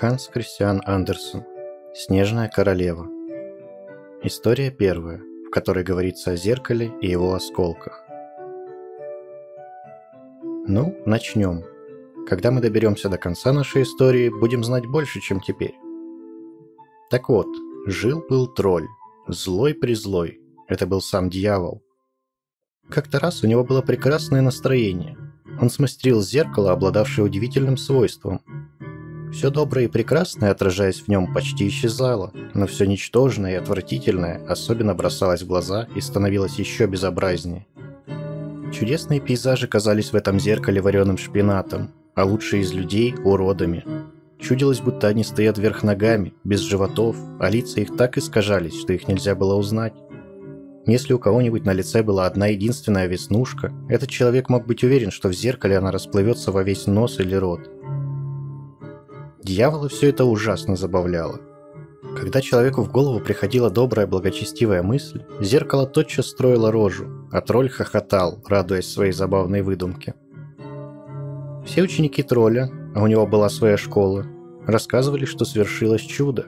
Ханс Кристиан Андерсон. Снежная королева. История первая, в которой говорится о зеркале и его осколках. Ну, начнем. Когда мы доберемся до конца нашей истории, будем знать больше, чем теперь. Так вот, жил-был тролль, злой-призлой. Это был сам дьявол. Как-то раз у него было прекрасное настроение. Он смастерил зеркало, обладавшее удивительным свойством – все доброе и прекрасное, отражаясь в нем, почти исчезало, но все ничтожное и отвратительное особенно бросалось в глаза и становилось еще безобразнее. Чудесные пейзажи казались в этом зеркале вареным шпинатом, а лучшие из людей – уродами. Чудилось, будто они стоят вверх ногами, без животов, а лица их так искажались, что их нельзя было узнать. Если у кого-нибудь на лице была одна единственная веснушка, этот человек мог быть уверен, что в зеркале она расплывется во весь нос или рот – Дьявола все это ужасно забавляло. Когда человеку в голову приходила добрая благочестивая мысль, зеркало тотчас строило рожу, а тролль хохотал, радуясь своей забавной выдумке. Все ученики тролля, а у него была своя школа, рассказывали, что свершилось чудо.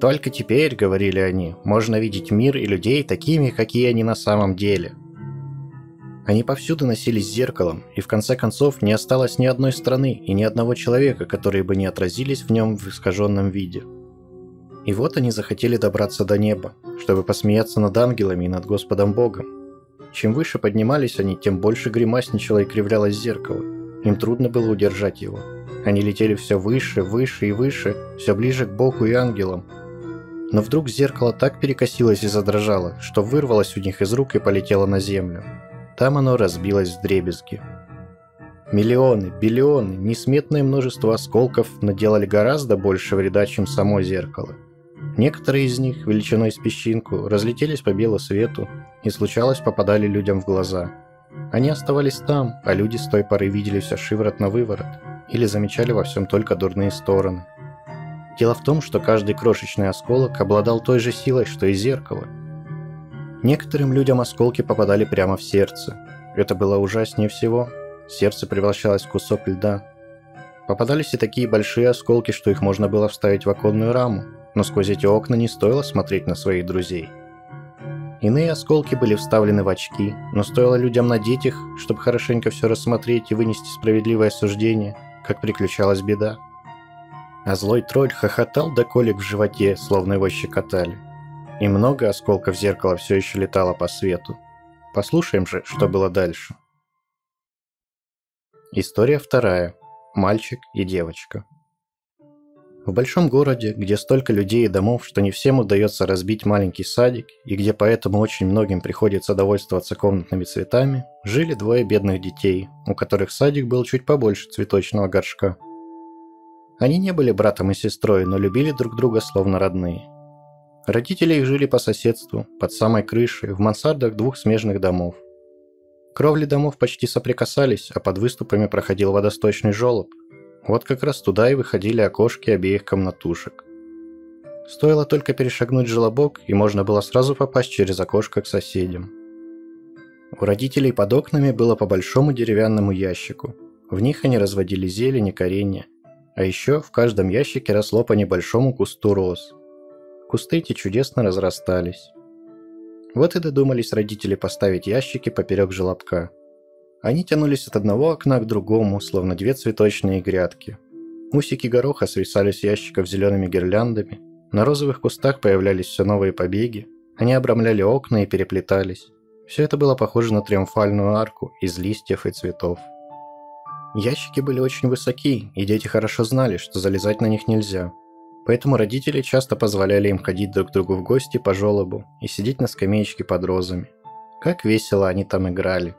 «Только теперь, — говорили они, — можно видеть мир и людей такими, какие они на самом деле. Они повсюду носились зеркалом, и в конце концов не осталось ни одной страны и ни одного человека, которые бы не отразились в нем в искаженном виде. И вот они захотели добраться до неба, чтобы посмеяться над ангелами и над Господом Богом. Чем выше поднимались они, тем больше гримасничало и кривлялось зеркало. Им трудно было удержать его. Они летели все выше, выше и выше, все ближе к Богу и ангелам. Но вдруг зеркало так перекосилось и задрожало, что вырвалось у них из рук и полетело на землю. Там оно разбилось в дребезги. Миллионы, биллионы, несметное множество осколков наделали гораздо больше вреда, чем само зеркало. Некоторые из них, величиной с песчинку, разлетелись по белу свету и, случалось, попадали людям в глаза. Они оставались там, а люди с той поры видели все шиворот на выворот или замечали во всем только дурные стороны. Дело в том, что каждый крошечный осколок обладал той же силой, что и зеркало – Некоторым людям осколки попадали прямо в сердце. Это было ужаснее всего. Сердце превращалось в кусок льда. Попадались и такие большие осколки, что их можно было вставить в оконную раму, но сквозь эти окна не стоило смотреть на своих друзей. Иные осколки были вставлены в очки, но стоило людям надеть их, чтобы хорошенько все рассмотреть и вынести справедливое суждение, как приключалась беда. А злой тролль хохотал до колик в животе, словно его щекотали – и много осколков зеркала все еще летало по свету. Послушаем же, что было дальше. История вторая. Мальчик и девочка. В большом городе, где столько людей и домов, что не всем удается разбить маленький садик, и где поэтому очень многим приходится довольствоваться комнатными цветами, жили двое бедных детей, у которых садик был чуть побольше цветочного горшка. Они не были братом и сестрой, но любили друг друга словно родные. Родители их жили по соседству, под самой крышей, в мансардах двух смежных домов. Кровли домов почти соприкасались, а под выступами проходил водосточный желоб. Вот как раз туда и выходили окошки обеих комнатушек. Стоило только перешагнуть желобок, и можно было сразу попасть через окошко к соседям. У родителей под окнами было по большому деревянному ящику. В них они разводили зелень и коренья. А еще в каждом ящике росло по небольшому кусту роз – Кусты эти чудесно разрастались. Вот и додумались родители поставить ящики поперек желобка. Они тянулись от одного окна к другому, словно две цветочные грядки. Усики гороха свисали с ящиков зелеными гирляндами, на розовых кустах появлялись все новые побеги, они обрамляли окна и переплетались. Все это было похоже на триумфальную арку из листьев и цветов. Ящики были очень высоки, и дети хорошо знали, что залезать на них нельзя – Поэтому родители часто позволяли им ходить друг к другу в гости по желобу и сидеть на скамеечке под розами. Как весело они там играли.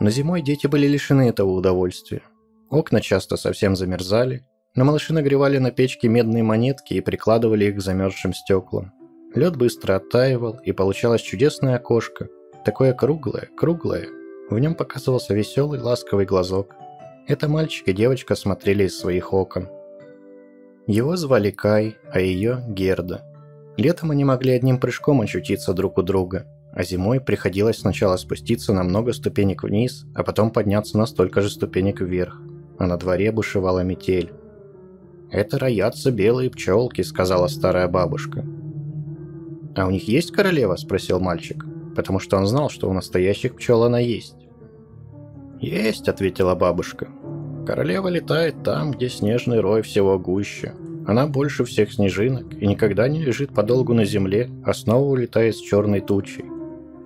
Но зимой дети были лишены этого удовольствия. Окна часто совсем замерзали, но малыши нагревали на печке медные монетки и прикладывали их к замерзшим стеклам. Лед быстро оттаивал, и получалось чудесное окошко. Такое круглое, круглое. В нем показывался веселый, ласковый глазок. Это мальчик и девочка смотрели из своих окон – его звали Кай, а ее Герда. Летом они могли одним прыжком очутиться друг у друга, а зимой приходилось сначала спуститься на много ступенек вниз, а потом подняться на столько же ступенек вверх, а на дворе бушевала метель. «Это роятся белые пчелки», — сказала старая бабушка. «А у них есть королева?» — спросил мальчик, потому что он знал, что у настоящих пчел она есть. «Есть», — ответила бабушка. «Королева летает там, где снежный рой всего гуще. Она больше всех снежинок и никогда не лежит подолгу на земле, а снова улетает с черной тучей.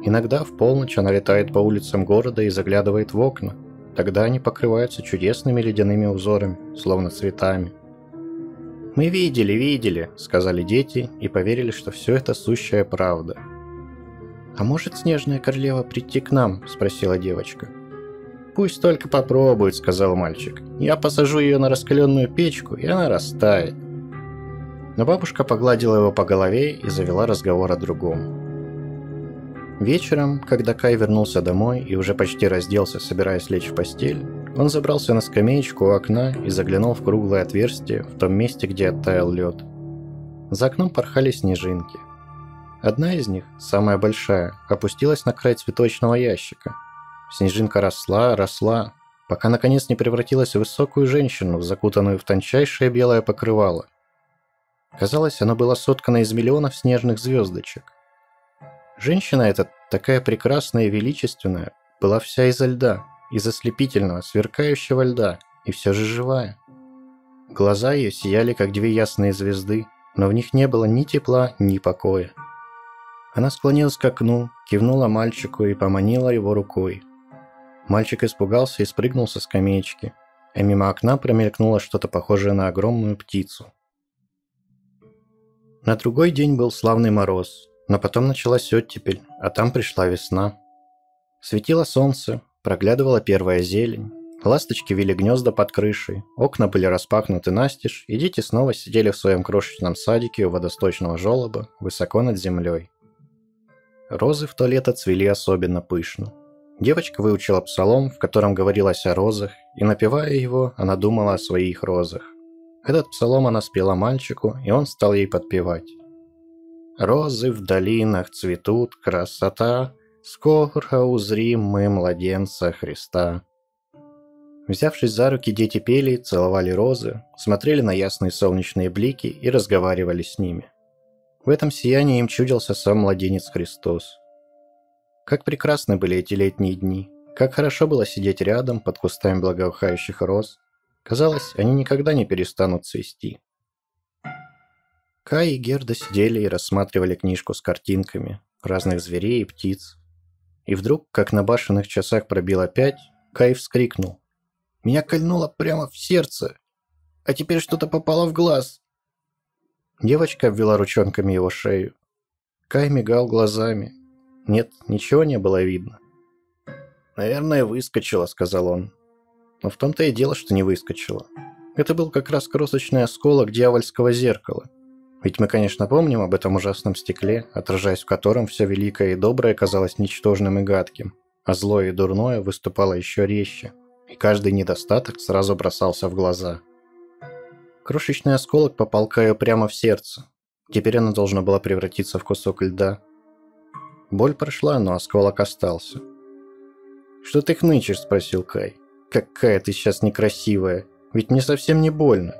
Иногда в полночь она летает по улицам города и заглядывает в окна. Тогда они покрываются чудесными ледяными узорами, словно цветами. «Мы видели, видели», — сказали дети и поверили, что все это сущая правда. «А может снежная королева прийти к нам?» — спросила девочка. «Пусть только попробует», — сказал мальчик. «Я посажу ее на раскаленную печку, и она растает». Но бабушка погладила его по голове и завела разговор о другом. Вечером, когда Кай вернулся домой и уже почти разделся, собираясь лечь в постель, он забрался на скамеечку у окна и заглянул в круглое отверстие в том месте, где оттаял лед. За окном порхали снежинки. Одна из них, самая большая, опустилась на край цветочного ящика. Снежинка росла, росла, пока наконец не превратилась в высокую женщину, закутанную в тончайшее белое покрывало. Казалось, оно было соткано из миллионов снежных звездочек. Женщина эта, такая прекрасная и величественная, была вся изо льда, из ослепительного, сверкающего льда, и все же живая. Глаза ее сияли, как две ясные звезды, но в них не было ни тепла, ни покоя. Она склонилась к окну, кивнула мальчику и поманила его рукой. Мальчик испугался и спрыгнул со скамеечки, а мимо окна промелькнуло что-то похожее на огромную птицу. На другой день был славный мороз, но потом началась оттепель, а там пришла весна. Светило солнце, проглядывала первая зелень, ласточки вели гнезда под крышей, окна были распахнуты настежь, и дети снова сидели в своем крошечном садике у водосточного желоба, высоко над землей. Розы в то лето цвели особенно пышно. Девочка выучила псалом, в котором говорилось о розах, и напевая его, она думала о своих розах. Этот псалом она спела мальчику, и он стал ей подпевать. Розы в долинах цветут, красота, Скоро узрим мы младенца Христа. Взявшись за руки, дети пели, целовали розы, смотрели на ясные солнечные блики и разговаривали с ними. В этом сиянии им чудился сам младенец Христос. Как прекрасны были эти летние дни, как хорошо было сидеть рядом под кустами благоухающих роз. Казалось, они никогда не перестанут цвести. Кай и Герда сидели и рассматривали книжку с картинками разных зверей и птиц. И вдруг, как на башенных часах пробило пять, Кай вскрикнул. «Меня кольнуло прямо в сердце, а теперь что-то попало в глаз!» Девочка обвела ручонками его шею. Кай мигал глазами. Нет, ничего не было видно. «Наверное, выскочила», — сказал он. Но в том-то и дело, что не выскочила. Это был как раз крошечный осколок дьявольского зеркала. Ведь мы, конечно, помним об этом ужасном стекле, отражаясь в котором все великое и доброе казалось ничтожным и гадким, а злое и дурное выступало еще резче, и каждый недостаток сразу бросался в глаза. Крошечный осколок попал Каю прямо в сердце. Теперь оно должно было превратиться в кусок льда. Боль прошла, но осколок остался. «Что ты хнычешь?» – спросил Кай. «Какая ты сейчас некрасивая! Ведь мне совсем не больно!»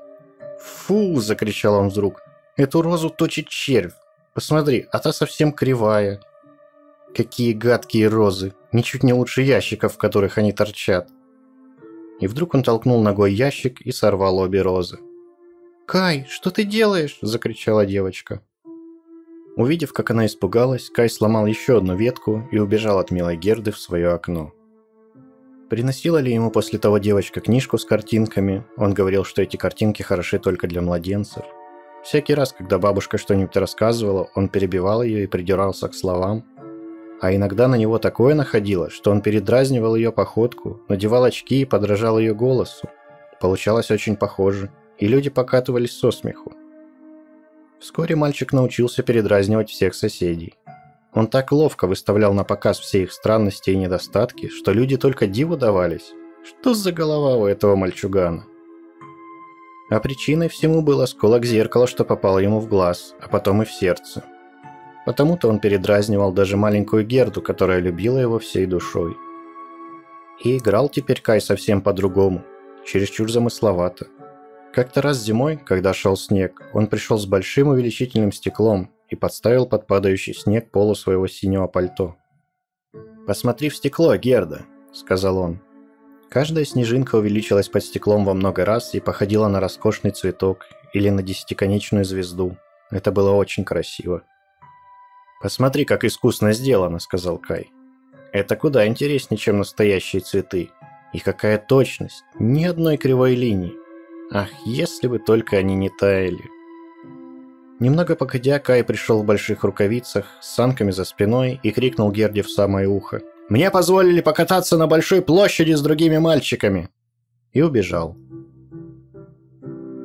«Фу!» – закричал он вдруг. Эту розу точит червь. Посмотри, а та совсем кривая. Какие гадкие розы. Ничуть не лучше ящиков, в которых они торчат. И вдруг он толкнул ногой ящик и сорвал обе розы. «Кай, что ты делаешь?» – закричала девочка. Увидев, как она испугалась, Кай сломал еще одну ветку и убежал от милой Герды в свое окно. Приносила ли ему после того девочка книжку с картинками? Он говорил, что эти картинки хороши только для младенцев. Всякий раз, когда бабушка что-нибудь рассказывала, он перебивал ее и придирался к словам. А иногда на него такое находило, что он передразнивал ее походку, надевал очки и подражал ее голосу. Получалось очень похоже, и люди покатывались со смеху. Вскоре мальчик научился передразнивать всех соседей. Он так ловко выставлял на показ все их странности и недостатки, что люди только диву давались. Что за голова у этого мальчугана? А причиной всему был осколок зеркала, что попало ему в глаз, а потом и в сердце. Потому-то он передразнивал даже маленькую Герду, которая любила его всей душой. И играл теперь Кай совсем по-другому, чересчур замысловато. Как-то раз зимой, когда шел снег, он пришел с большим увеличительным стеклом и подставил под падающий снег полу своего синего пальто. «Посмотри в стекло, Герда», — сказал он. Каждая снежинка увеличилась под стеклом во много раз и походила на роскошный цветок или на десятиконечную звезду. Это было очень красиво. «Посмотри, как искусно сделано», — сказал Кай. «Это куда интереснее, чем настоящие цветы. И какая точность! Ни одной кривой линии. Ах, если бы только они не таяли!» Немного погодя, Кай пришел в больших рукавицах, с санками за спиной и крикнул Герде в самое ухо. «Мне позволили покататься на большой площади с другими мальчиками!» И убежал.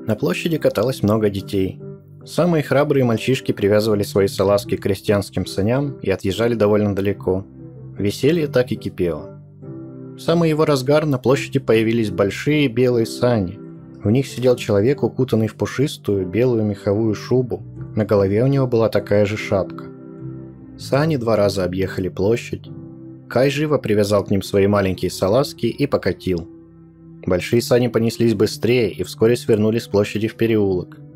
На площади каталось много детей. Самые храбрые мальчишки привязывали свои салазки к крестьянским саням и отъезжали довольно далеко. Веселье так и кипело. В самый его разгар на площади появились большие белые сани. В них сидел человек, укутанный в пушистую белую меховую шубу. На голове у него была такая же шапка. Сани два раза объехали площадь. Кай живо привязал к ним свои маленькие салазки и покатил. Большие сани понеслись быстрее и вскоре свернули с площади в переулок –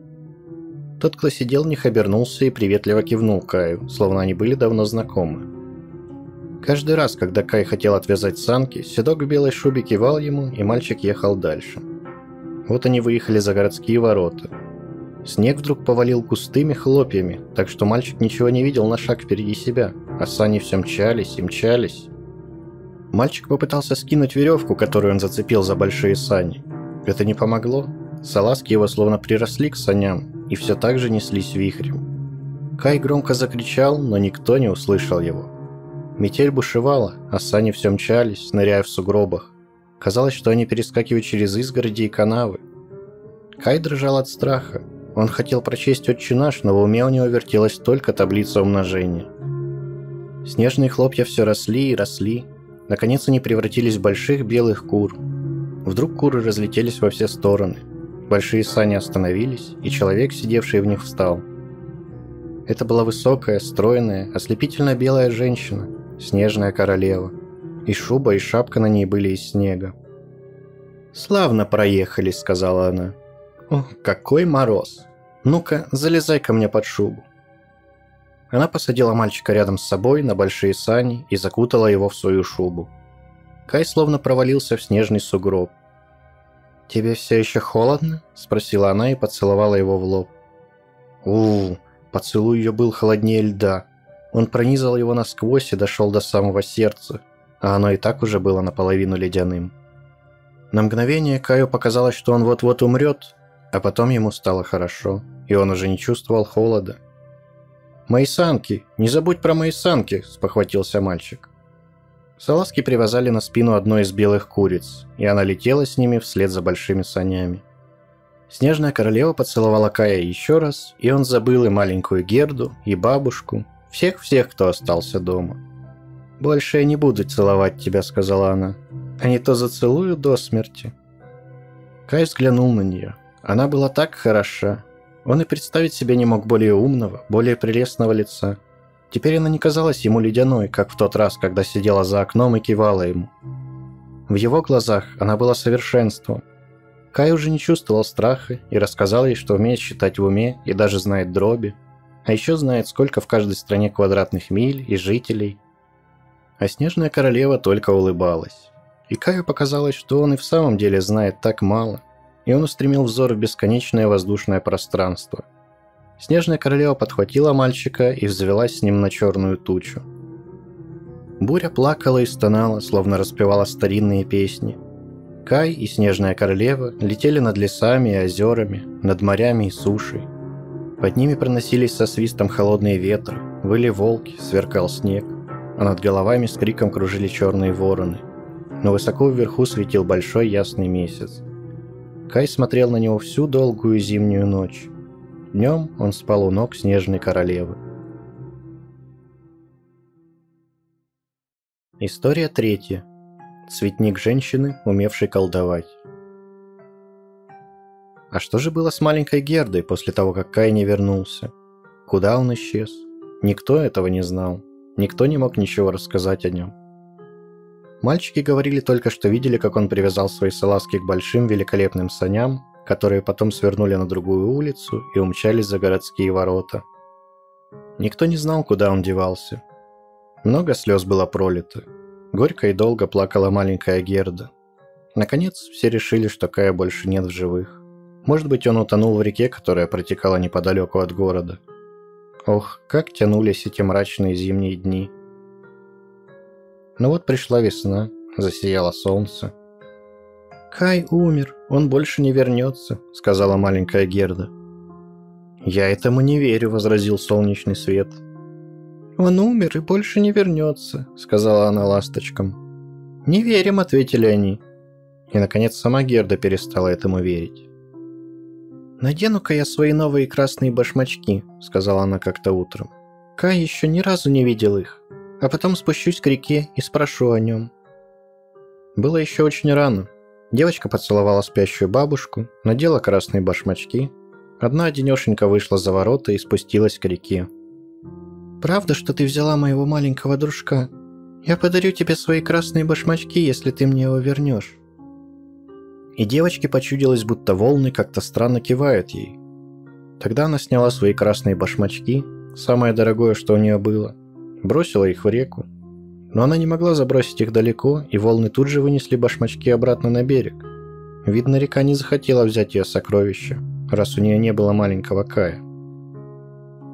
тот, кто сидел в них, обернулся и приветливо кивнул Каю, словно они были давно знакомы. Каждый раз, когда Кай хотел отвязать санки, седок в белой шубе кивал ему, и мальчик ехал дальше. Вот они выехали за городские ворота. Снег вдруг повалил густыми хлопьями, так что мальчик ничего не видел на шаг впереди себя, а сани все мчались и мчались. Мальчик попытался скинуть веревку, которую он зацепил за большие сани. Это не помогло. Салазки его словно приросли к саням, и все так же неслись вихрем. Кай громко закричал, но никто не услышал его. Метель бушевала, а сани все мчались, ныряя в сугробах. Казалось, что они перескакивают через изгороди и канавы. Кай дрожал от страха. Он хотел прочесть «Отче наш», но в уме у него вертелась только таблица умножения. Снежные хлопья все росли и росли. Наконец они превратились в больших белых кур. Вдруг куры разлетелись во все стороны – Большие сани остановились, и человек, сидевший в них, встал. Это была высокая, стройная, ослепительно белая женщина, снежная королева. И шуба, и шапка на ней были из снега. «Славно проехали», — сказала она. «О, какой мороз! Ну-ка, залезай ко мне под шубу». Она посадила мальчика рядом с собой на большие сани и закутала его в свою шубу. Кай словно провалился в снежный сугроб — «Тебе все еще холодно?» – спросила она и поцеловала его в лоб. у поцелуй ее был холоднее льда. Он пронизал его насквозь и дошел до самого сердца, а оно и так уже было наполовину ледяным. На мгновение Каю показалось, что он вот-вот умрет, а потом ему стало хорошо, и он уже не чувствовал холода. «Мои санки! Не забудь про мои санки!» – спохватился мальчик. Салазки привязали на спину одной из белых куриц, и она летела с ними вслед за большими санями. Снежная королева поцеловала Кая еще раз, и он забыл и маленькую Герду, и бабушку, всех-всех, кто остался дома. «Больше я не буду целовать тебя», — сказала она, — «а не то зацелую до смерти». Кай взглянул на нее. Она была так хороша. Он и представить себе не мог более умного, более прелестного лица. Теперь она не казалась ему ледяной, как в тот раз, когда сидела за окном и кивала ему. В его глазах она была совершенством. Кай уже не чувствовал страха и рассказал ей, что умеет считать в уме и даже знает дроби. А еще знает, сколько в каждой стране квадратных миль и жителей. А Снежная Королева только улыбалась. И Каю показалось, что он и в самом деле знает так мало. И он устремил взор в бесконечное воздушное пространство – Снежная королева подхватила мальчика и взвелась с ним на черную тучу. Буря плакала и стонала, словно распевала старинные песни. Кай и Снежная королева летели над лесами и озерами, над морями и сушей. Под ними проносились со свистом холодные ветры, выли волки, сверкал снег, а над головами с криком кружили черные вороны. Но высоко вверху светил большой ясный месяц. Кай смотрел на него всю долгую зимнюю ночь. Днем он спал у ног снежной королевы. История третья. Цветник женщины, умевшей колдовать. А что же было с маленькой Гердой после того, как Кай не вернулся? Куда он исчез? Никто этого не знал. Никто не мог ничего рассказать о нем. Мальчики говорили только, что видели, как он привязал свои салазки к большим великолепным саням, которые потом свернули на другую улицу и умчались за городские ворота. Никто не знал, куда он девался. Много слез было пролито. Горько и долго плакала маленькая Герда. Наконец, все решили, что Кая больше нет в живых. Может быть, он утонул в реке, которая протекала неподалеку от города. Ох, как тянулись эти мрачные зимние дни. Но вот пришла весна, засияло солнце. «Кай умер, он больше не вернется», — сказала маленькая Герда. «Я этому не верю», — возразил солнечный свет. «Он умер и больше не вернется», — сказала она ласточкам. «Не верим», — ответили они. И, наконец, сама Герда перестала этому верить. «Надену-ка я свои новые красные башмачки», — сказала она как-то утром. Кай еще ни разу не видел их, а потом спущусь к реке и спрошу о нем. Было еще очень рано. Девочка поцеловала спящую бабушку, надела красные башмачки. Одна одинешенька вышла за ворота и спустилась к реке. «Правда, что ты взяла моего маленького дружка? Я подарю тебе свои красные башмачки, если ты мне его вернешь». И девочке почудилось, будто волны как-то странно кивают ей. Тогда она сняла свои красные башмачки, самое дорогое, что у нее было, бросила их в реку. Но она не могла забросить их далеко, и волны тут же вынесли башмачки обратно на берег. Видно, река не захотела взять ее сокровище, раз у нее не было маленького Кая.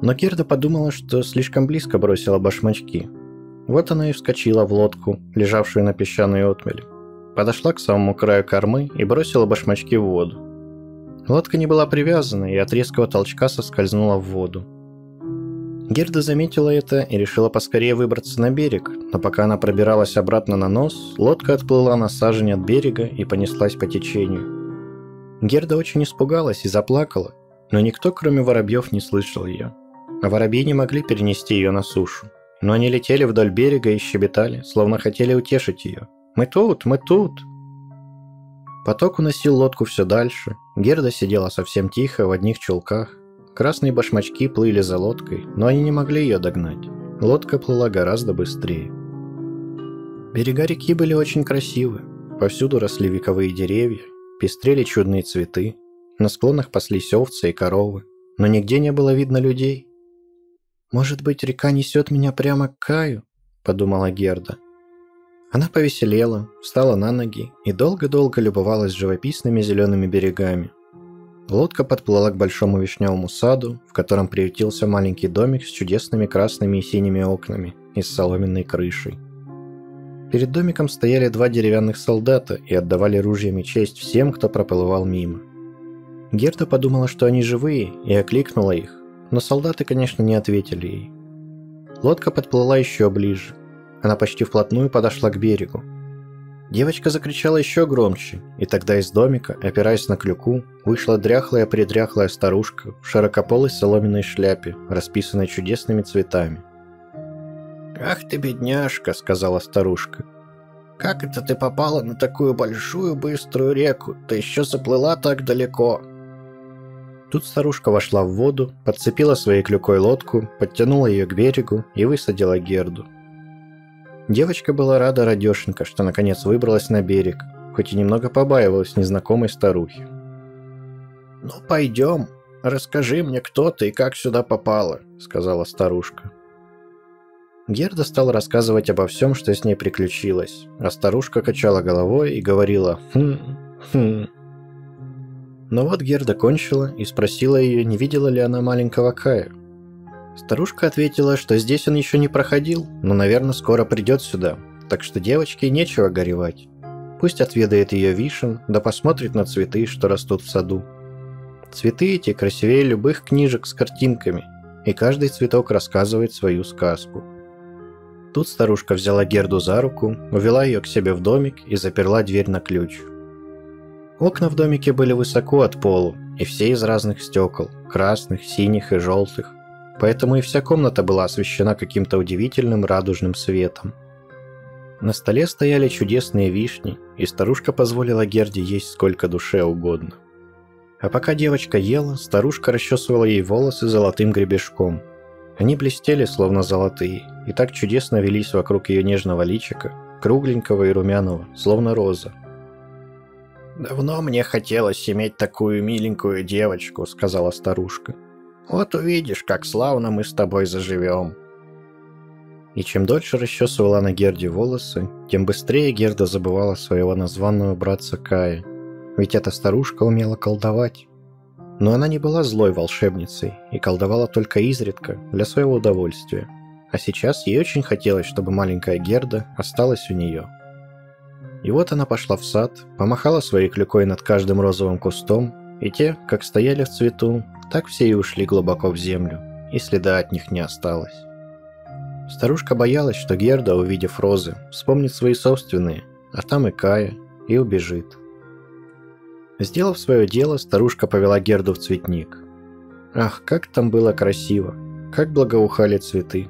Но Керда подумала, что слишком близко бросила башмачки. Вот она и вскочила в лодку, лежавшую на песчаной отмели подошла к самому краю кормы и бросила башмачки в воду. Лодка не была привязана и от резкого толчка соскользнула в воду. Герда заметила это и решила поскорее выбраться на берег, но пока она пробиралась обратно на нос, лодка отплыла на сажень от берега и понеслась по течению. Герда очень испугалась и заплакала, но никто, кроме воробьев, не слышал ее. А воробьи не могли перенести ее на сушу. Но они летели вдоль берега и щебетали, словно хотели утешить ее – мы тут, мы тут!» Поток уносил лодку все дальше. Герда сидела совсем тихо в одних чулках. Красные башмачки плыли за лодкой, но они не могли ее догнать. Лодка плыла гораздо быстрее. Берега реки были очень красивы. Повсюду росли вековые деревья, пестрели чудные цветы. На склонах паслись овцы и коровы, но нигде не было видно людей. «Может быть, река несет меня прямо к Каю?» – подумала Герда. Она повеселела, встала на ноги и долго-долго любовалась живописными зелеными берегами. Лодка подплыла к большому вишневому саду, в котором приютился маленький домик с чудесными красными и синими окнами и с соломенной крышей. Перед домиком стояли два деревянных солдата и отдавали ружьями честь всем, кто проплывал мимо. Герда подумала, что они живые, и окликнула их, но солдаты, конечно, не ответили ей. Лодка подплыла еще ближе, она почти вплотную подошла к берегу. Девочка закричала еще громче, и тогда из домика, опираясь на клюку, вышла дряхлая-предряхлая старушка в широкополой соломенной шляпе, расписанной чудесными цветами. «Ах ты, бедняжка!» — сказала старушка. «Как это ты попала на такую большую быструю реку? Ты еще заплыла так далеко!» Тут старушка вошла в воду, подцепила своей клюкой лодку, подтянула ее к берегу и высадила Герду. Девочка была рада радешенька, что наконец выбралась на берег, хоть и немного побаивалась незнакомой старухи. «Ну, пойдем, расскажи мне, кто ты и как сюда попала», — сказала старушка. Герда стала рассказывать обо всем, что с ней приключилось, а старушка качала головой и говорила «хм, хм». Но вот Герда кончила и спросила ее, не видела ли она маленького Кая. Старушка ответила, что здесь он еще не проходил, но, наверное, скоро придет сюда, так что девочке нечего горевать. Пусть отведает ее вишен, да посмотрит на цветы, что растут в саду. Цветы эти красивее любых книжек с картинками, и каждый цветок рассказывает свою сказку. Тут старушка взяла Герду за руку, увела ее к себе в домик и заперла дверь на ключ. Окна в домике были высоко от полу, и все из разных стекол – красных, синих и желтых поэтому и вся комната была освещена каким-то удивительным радужным светом. На столе стояли чудесные вишни, и старушка позволила Герде есть сколько душе угодно. А пока девочка ела, старушка расчесывала ей волосы золотым гребешком. Они блестели, словно золотые, и так чудесно велись вокруг ее нежного личика, кругленького и румяного, словно роза. «Давно мне хотелось иметь такую миленькую девочку», — сказала старушка. «Вот увидишь, как славно мы с тобой заживем». И чем дольше расчесывала на Герде волосы, тем быстрее Герда забывала своего названного братца Кая. Ведь эта старушка умела колдовать. Но она не была злой волшебницей и колдовала только изредка, для своего удовольствия. А сейчас ей очень хотелось, чтобы маленькая Герда осталась у нее. И вот она пошла в сад, помахала своей клюкой над каждым розовым кустом, и те, как стояли в цвету, так все и ушли глубоко в землю, и следа от них не осталось. Старушка боялась, что Герда, увидев розы, вспомнит свои собственные, а там и Кая, и убежит. Сделав свое дело, старушка повела Герду в цветник. Ах, как там было красиво, как благоухали цветы.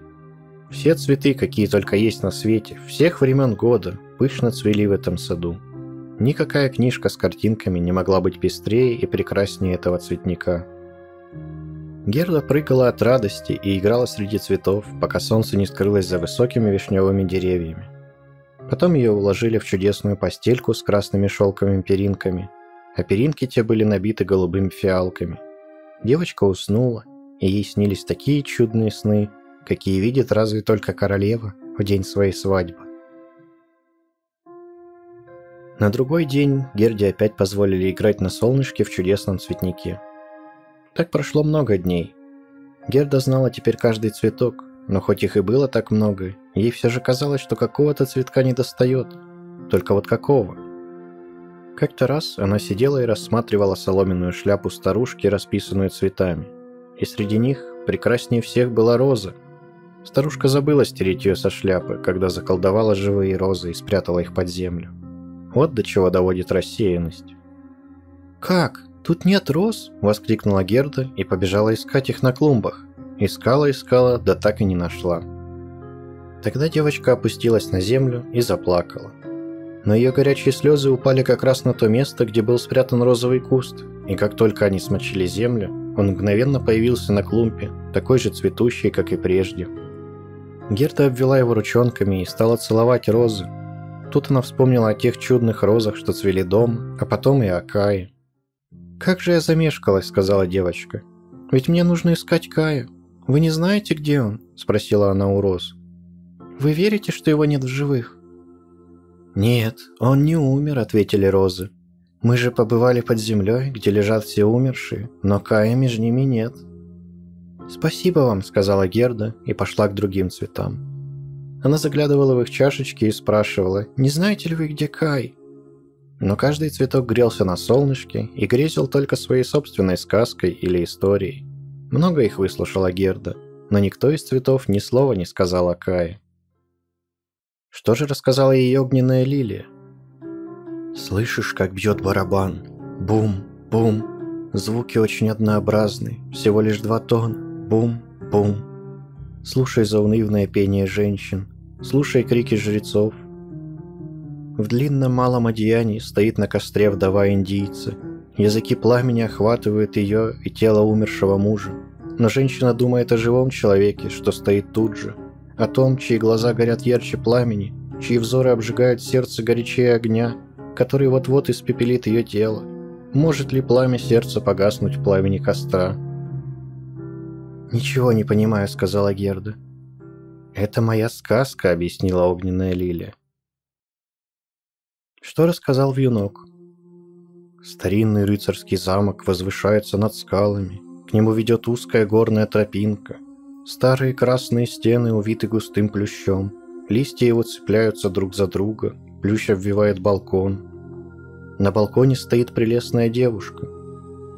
Все цветы, какие только есть на свете, всех времен года, пышно цвели в этом саду. Никакая книжка с картинками не могла быть пестрее и прекраснее этого цветника. Герда прыгала от радости и играла среди цветов, пока солнце не скрылось за высокими вишневыми деревьями. Потом ее уложили в чудесную постельку с красными шелковыми перинками, а перинки те были набиты голубыми фиалками. Девочка уснула, и ей снились такие чудные сны, какие видит разве только королева в день своей свадьбы. На другой день Герде опять позволили играть на солнышке в чудесном цветнике – так прошло много дней. Герда знала теперь каждый цветок, но хоть их и было так много, ей все же казалось, что какого-то цветка не достает. Только вот какого? Как-то раз она сидела и рассматривала соломенную шляпу старушки, расписанную цветами. И среди них прекраснее всех была роза. Старушка забыла стереть ее со шляпы, когда заколдовала живые розы и спрятала их под землю. Вот до чего доводит рассеянность. «Как?» «Тут нет роз!» – воскликнула Герда и побежала искать их на клумбах. Искала, искала, да так и не нашла. Тогда девочка опустилась на землю и заплакала. Но ее горячие слезы упали как раз на то место, где был спрятан розовый куст, и как только они смочили землю, он мгновенно появился на клумбе, такой же цветущий, как и прежде. Герда обвела его ручонками и стала целовать розы. Тут она вспомнила о тех чудных розах, что цвели дом, а потом и о Кае. «Как же я замешкалась», — сказала девочка. «Ведь мне нужно искать Кая. Вы не знаете, где он?» — спросила она у Роз. «Вы верите, что его нет в живых?» «Нет, он не умер», — ответили Розы. «Мы же побывали под землей, где лежат все умершие, но Кая между ними нет». «Спасибо вам», — сказала Герда и пошла к другим цветам. Она заглядывала в их чашечки и спрашивала, «Не знаете ли вы, где Кай?» Но каждый цветок грелся на солнышке и грезил только своей собственной сказкой или историей. Много их выслушала Герда, но никто из цветов ни слова не сказал о Кае. Что же рассказала ей огненная лилия? «Слышишь, как бьет барабан? Бум, бум. Звуки очень однообразны, всего лишь два тона. Бум, бум. Слушай заунывное пение женщин, слушай крики жрецов, в длинном малом одеянии стоит на костре вдова индийца. Языки пламени охватывают ее и тело умершего мужа. Но женщина думает о живом человеке, что стоит тут же. О том, чьи глаза горят ярче пламени, чьи взоры обжигают сердце горячее огня, который вот-вот испепелит ее тело. Может ли пламя сердца погаснуть в пламени костра? «Ничего не понимаю», — сказала Герда. «Это моя сказка», — объяснила огненная лилия. Что рассказал вьюнок? Старинный рыцарский замок возвышается над скалами. К нему ведет узкая горная тропинка. Старые красные стены увиты густым плющом. Листья его цепляются друг за друга. Плющ обвивает балкон. На балконе стоит прелестная девушка.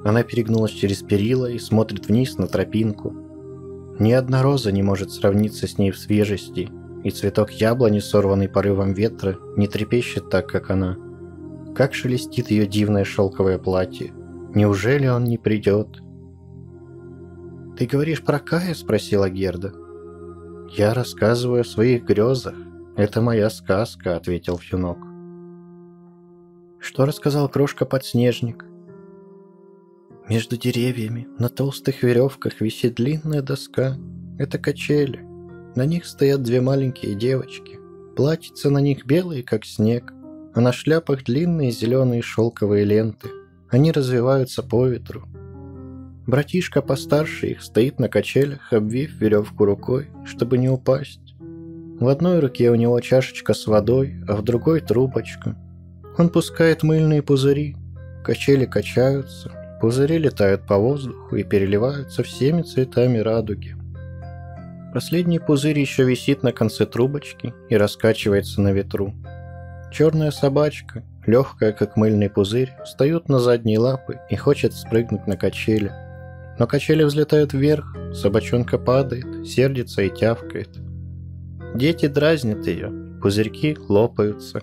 Она перегнулась через перила и смотрит вниз на тропинку. Ни одна роза не может сравниться с ней в свежести – и цветок яблони, сорванный порывом ветра, не трепещет так, как она. Как шелестит ее дивное шелковое платье. Неужели он не придет? «Ты говоришь про Кая?» – спросила Герда. «Я рассказываю о своих грезах. Это моя сказка», – ответил Фюнок. Что рассказал крошка-подснежник? Между деревьями на толстых веревках висит длинная доска. Это качели. На них стоят две маленькие девочки. Платьица на них белые, как снег, а на шляпах длинные зеленые шелковые ленты. Они развиваются по ветру. Братишка постарше их стоит на качелях, обвив веревку рукой, чтобы не упасть. В одной руке у него чашечка с водой, а в другой трубочка. Он пускает мыльные пузыри. Качели качаются, пузыри летают по воздуху и переливаются всеми цветами радуги. Последний пузырь еще висит на конце трубочки и раскачивается на ветру. Черная собачка, легкая как мыльный пузырь, встает на задние лапы и хочет спрыгнуть на качели – но качели взлетают вверх, собачонка падает, сердится и тявкает. Дети дразнят ее, пузырьки лопаются.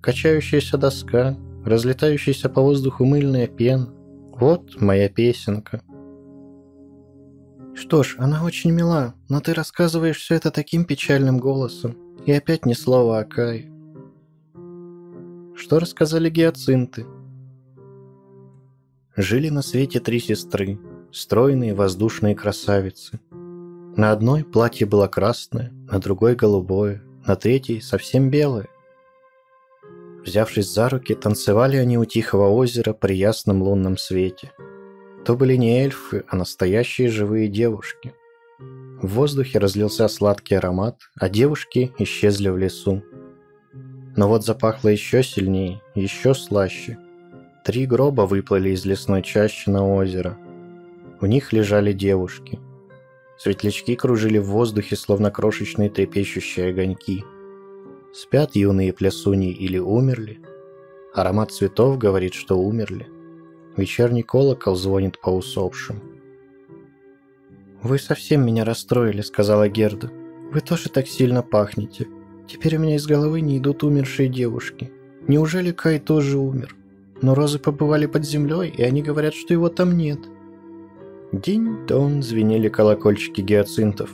Качающаяся доска, разлетающаяся по воздуху мыльная пена. Вот моя песенка. Что ж, она очень мила, но ты рассказываешь все это таким печальным голосом. И опять ни слова о Кае. Что рассказали гиацинты? Жили на свете три сестры, стройные воздушные красавицы. На одной платье было красное, на другой голубое, на третьей совсем белое. Взявшись за руки, танцевали они у тихого озера при ясном лунном свете. То были не эльфы, а настоящие живые девушки. В воздухе разлился сладкий аромат, а девушки исчезли в лесу. Но вот запахло еще сильнее, еще слаще. Три гроба выплыли из лесной чащи на озеро – в них лежали девушки. Светлячки кружили в воздухе, словно крошечные трепещущие огоньки. Спят юные плясуни или умерли? Аромат цветов говорит, что умерли. Вечерний колокол звонит по усопшим. «Вы совсем меня расстроили», — сказала Герда. «Вы тоже так сильно пахнете. Теперь у меня из головы не идут умершие девушки. Неужели Кай тоже умер? Но розы побывали под землей, и они говорят, что его там нет». День-дон звенели колокольчики гиацинтов.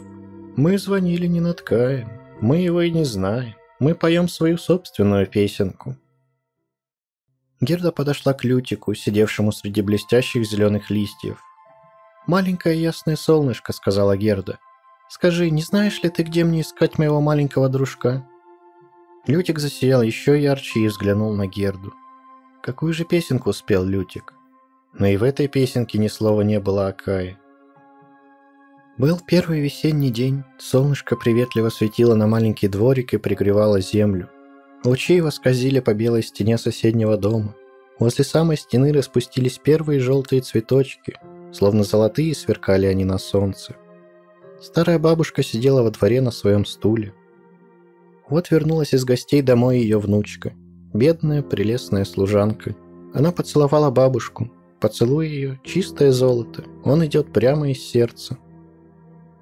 Мы звонили не над Каем, мы его и не знаем. Мы поем свою собственную песенку. Герда подошла к Лютику, сидевшему среди блестящих зеленых листьев. «Маленькое ясное солнышко», — сказала Герда. «Скажи, не знаешь ли ты, где мне искать моего маленького дружка?» Лютик засиял еще ярче и взглянул на Герду. Какую же песенку спел Лютик? но и в этой песенке ни слова не было о Кае. Был первый весенний день, солнышко приветливо светило на маленький дворик и пригревало землю. Лучи его скользили по белой стене соседнего дома. Возле самой стены распустились первые желтые цветочки, словно золотые сверкали они на солнце. Старая бабушка сидела во дворе на своем стуле. Вот вернулась из гостей домой ее внучка, бедная, прелестная служанка. Она поцеловала бабушку, Поцелуй ее, чистое золото, он идет прямо из сердца.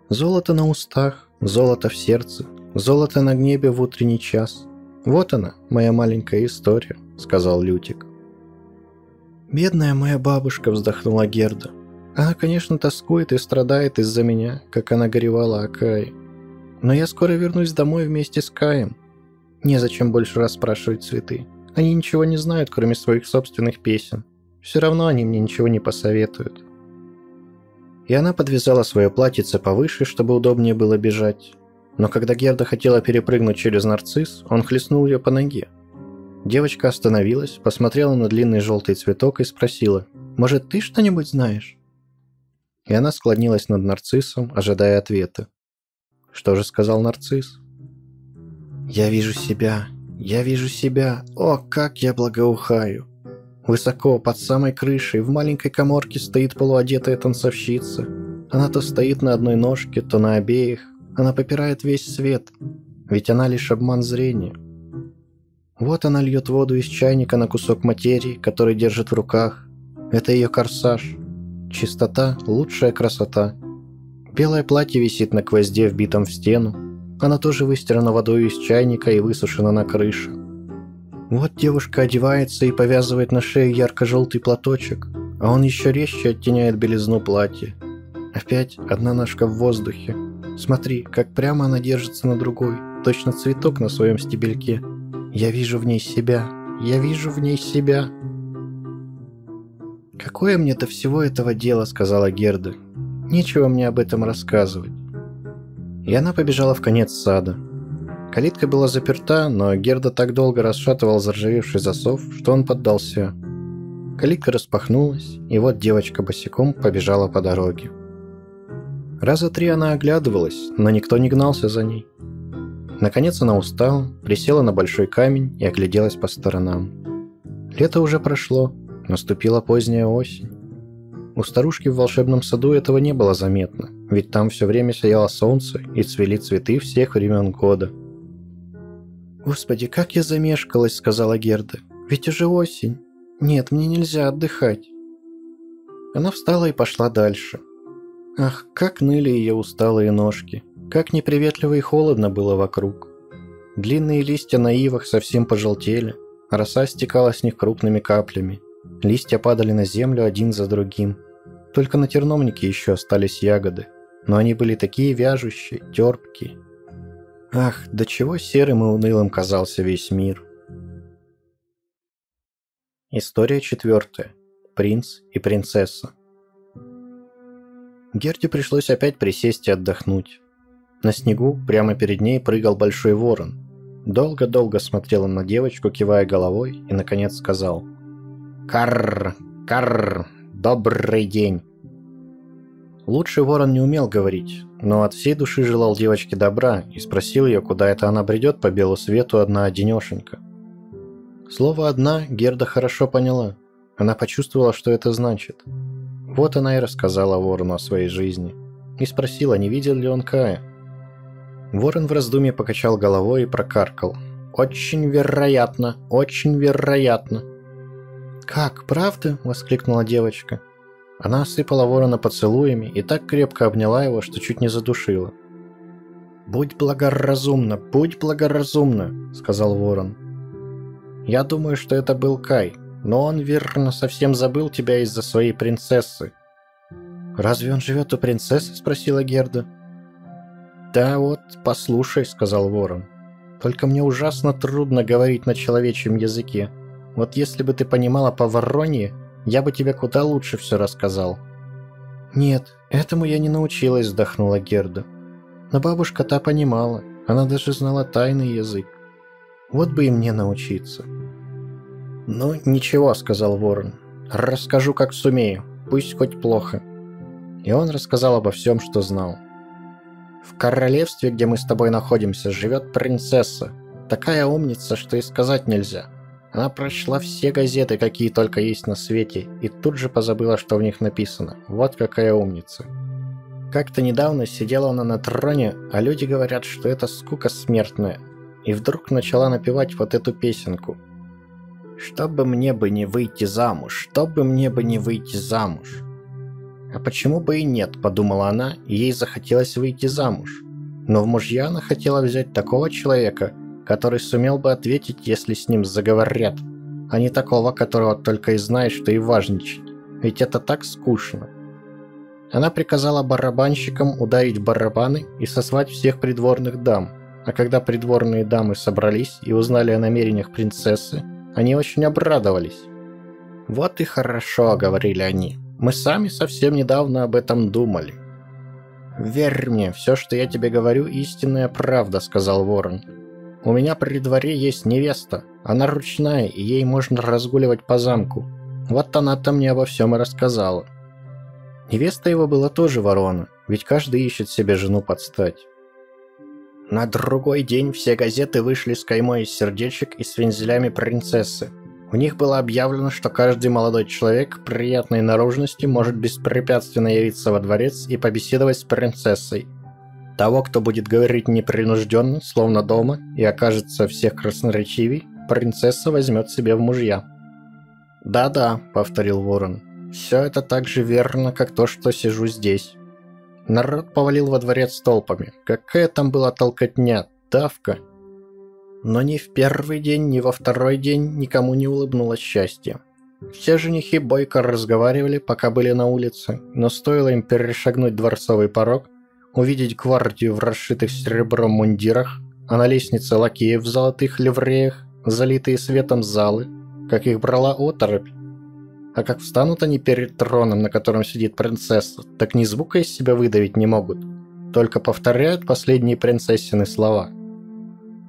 Золото на устах, золото в сердце, золото на небе в утренний час. Вот она, моя маленькая история, сказал Лютик. Бедная моя бабушка, вздохнула Герда. Она, конечно, тоскует и страдает из-за меня, как она горевала о Кае. Но я скоро вернусь домой вместе с Каем. Незачем больше расспрашивать цветы. Они ничего не знают, кроме своих собственных песен. Все равно они мне ничего не посоветуют. И она подвязала свое платьице повыше, чтобы удобнее было бежать. Но когда Герда хотела перепрыгнуть через нарцисс, он хлестнул ее по ноге. Девочка остановилась, посмотрела на длинный желтый цветок и спросила, «Может, ты что-нибудь знаешь?» И она склонилась над нарциссом, ожидая ответа. Что же сказал нарцисс? «Я вижу себя, я вижу себя, о, как я благоухаю!» Высоко, под самой крышей, в маленькой коморке стоит полуодетая танцовщица. Она то стоит на одной ножке, то на обеих. Она попирает весь свет, ведь она лишь обман зрения. Вот она льет воду из чайника на кусок материи, который держит в руках. Это ее корсаж. Чистота – лучшая красота. Белое платье висит на гвозде, вбитом в стену. Она тоже выстирана водой из чайника и высушена на крыше. Вот девушка одевается и повязывает на шею ярко-желтый платочек, а он еще резче оттеняет белизну платья. Опять одна ножка в воздухе. Смотри, как прямо она держится на другой, точно цветок на своем стебельке. Я вижу в ней себя, я вижу в ней себя. «Какое мне до всего этого дело?» — сказала Герда. «Нечего мне об этом рассказывать». И она побежала в конец сада. Калитка была заперта, но Герда так долго расшатывал заржавевший засов, что он поддался. Калитка распахнулась, и вот девочка босиком побежала по дороге. Раза три она оглядывалась, но никто не гнался за ней. Наконец она устала, присела на большой камень и огляделась по сторонам. Лето уже прошло, наступила поздняя осень. У старушки в волшебном саду этого не было заметно, ведь там все время сияло солнце и цвели цветы всех времен года. «Господи, как я замешкалась», — сказала Герда. «Ведь уже осень. Нет, мне нельзя отдыхать». Она встала и пошла дальше. Ах, как ныли ее усталые ножки. Как неприветливо и холодно было вокруг. Длинные листья на ивах совсем пожелтели, роса стекала с них крупными каплями. Листья падали на землю один за другим. Только на терновнике еще остались ягоды, но они были такие вяжущие, терпкие. Ах, до чего серым и унылым казался весь мир. История четвертая. Принц и принцесса. Герде пришлось опять присесть и отдохнуть. На снегу прямо перед ней прыгал большой ворон. Долго-долго смотрел он на девочку, кивая головой, и, наконец, сказал «Карр! Карр! Добрый день!» Лучше ворон не умел говорить, но от всей души желал девочке добра и спросил ее, куда это она бредет по белу свету одна-одинешенька. Слово «одна» Герда хорошо поняла. Она почувствовала, что это значит. Вот она и рассказала ворону о своей жизни. И спросила, не видел ли он Кая. Ворон в раздумье покачал головой и прокаркал. «Очень вероятно, очень вероятно». «Как, правда?» – воскликнула девочка. Она осыпала ворона поцелуями и так крепко обняла его, что чуть не задушила. «Будь благоразумна, будь благоразумна», – сказал ворон. «Я думаю, что это был Кай, но он, верно, совсем забыл тебя из-за своей принцессы». «Разве он живет у принцессы?» – спросила Герда. «Да вот, послушай», — сказал ворон. «Только мне ужасно трудно говорить на человечьем языке. Вот если бы ты понимала по воронье, я бы тебе куда лучше все рассказал». «Нет, этому я не научилась», — вздохнула Герда. «Но бабушка та понимала, она даже знала тайный язык. Вот бы и мне научиться». «Ну, ничего», — сказал ворон. «Расскажу, как сумею, пусть хоть плохо». И он рассказал обо всем, что знал. В королевстве, где мы с тобой находимся, живет принцесса. Такая умница, что и сказать нельзя. Она прочла все газеты, какие только есть на свете, и тут же позабыла, что в них написано. Вот какая умница. Как-то недавно сидела она на троне, а люди говорят, что это скука смертная. И вдруг начала напевать вот эту песенку. «Чтобы мне бы не выйти замуж, чтобы мне бы не выйти замуж». А почему бы и нет, подумала она, и ей захотелось выйти замуж. Но в мужья она хотела взять такого человека, который сумел бы ответить, если с ним заговорят, а не такого, которого только и знает, что и важничать. Ведь это так скучно. Она приказала барабанщикам ударить барабаны и созвать всех придворных дам. А когда придворные дамы собрались и узнали о намерениях принцессы, они очень обрадовались. «Вот и хорошо», — говорили они. Мы сами совсем недавно об этом думали. «Верь мне, все, что я тебе говорю, истинная правда», — сказал Ворон. «У меня при дворе есть невеста. Она ручная, и ей можно разгуливать по замку. Вот она-то мне обо всем и рассказала». Невеста его была тоже ворона, ведь каждый ищет себе жену под стать. На другой день все газеты вышли с каймой из сердечек и с вензелями принцессы. У них было объявлено, что каждый молодой человек приятной наружности может беспрепятственно явиться во дворец и побеседовать с принцессой. Того, кто будет говорить непринужденно, словно дома, и окажется всех красноречивей, принцесса возьмет себе в мужья. «Да-да», — повторил ворон, — «все это так же верно, как то, что сижу здесь». Народ повалил во дворец толпами. Какая там была толкотня, давка, но ни в первый день, ни во второй день никому не улыбнулось счастье. Все женихи бойко разговаривали, пока были на улице, но стоило им перешагнуть дворцовый порог, увидеть гвардию в расшитых серебром мундирах, а на лестнице лакеев в золотых ливреях, залитые светом залы, как их брала оторопь. А как встанут они перед троном, на котором сидит принцесса, так ни звука из себя выдавить не могут, только повторяют последние принцессины слова –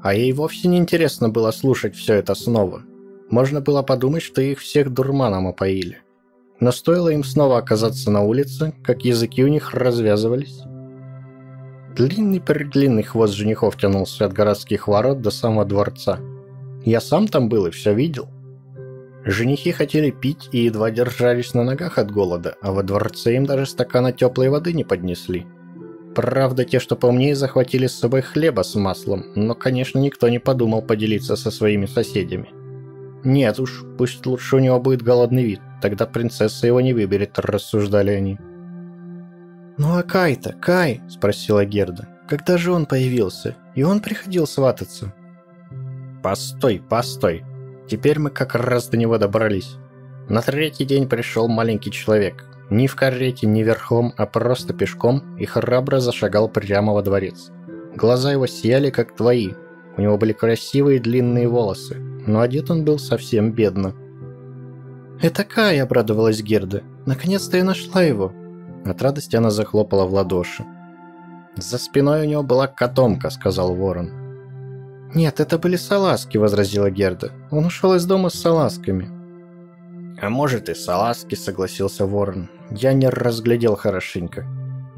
А ей вовсе не интересно было слушать все это снова. Можно было подумать, что их всех дурманом опоили. Но стоило им снова оказаться на улице, как языки у них развязывались. Длинный-предлинный хвост женихов тянулся от городских ворот до самого дворца. Я сам там был и все видел. Женихи хотели пить и едва держались на ногах от голода, а во дворце им даже стакана теплой воды не поднесли. Правда, те, что поумнее, захватили с собой хлеба с маслом, но, конечно, никто не подумал поделиться со своими соседями. Нет уж, пусть лучше у него будет голодный вид, тогда принцесса его не выберет, рассуждали они. «Ну а Кай-то, Кай?» – спросила Герда. «Когда же он появился? И он приходил свататься?» «Постой, постой. Теперь мы как раз до него добрались. На третий день пришел маленький человек. Ни в карете, ни верхом, а просто пешком и храбро зашагал прямо во дворец. Глаза его сияли, как твои. У него были красивые длинные волосы, но одет он был совсем бедно. «Это Кай!» – обрадовалась Герда. «Наконец-то я нашла его!» От радости она захлопала в ладоши. «За спиной у него была котомка», — сказал ворон. «Нет, это были салазки», — возразила Герда. «Он ушел из дома с салазками». «А может и салазки», — согласился ворон. «Я не разглядел хорошенько».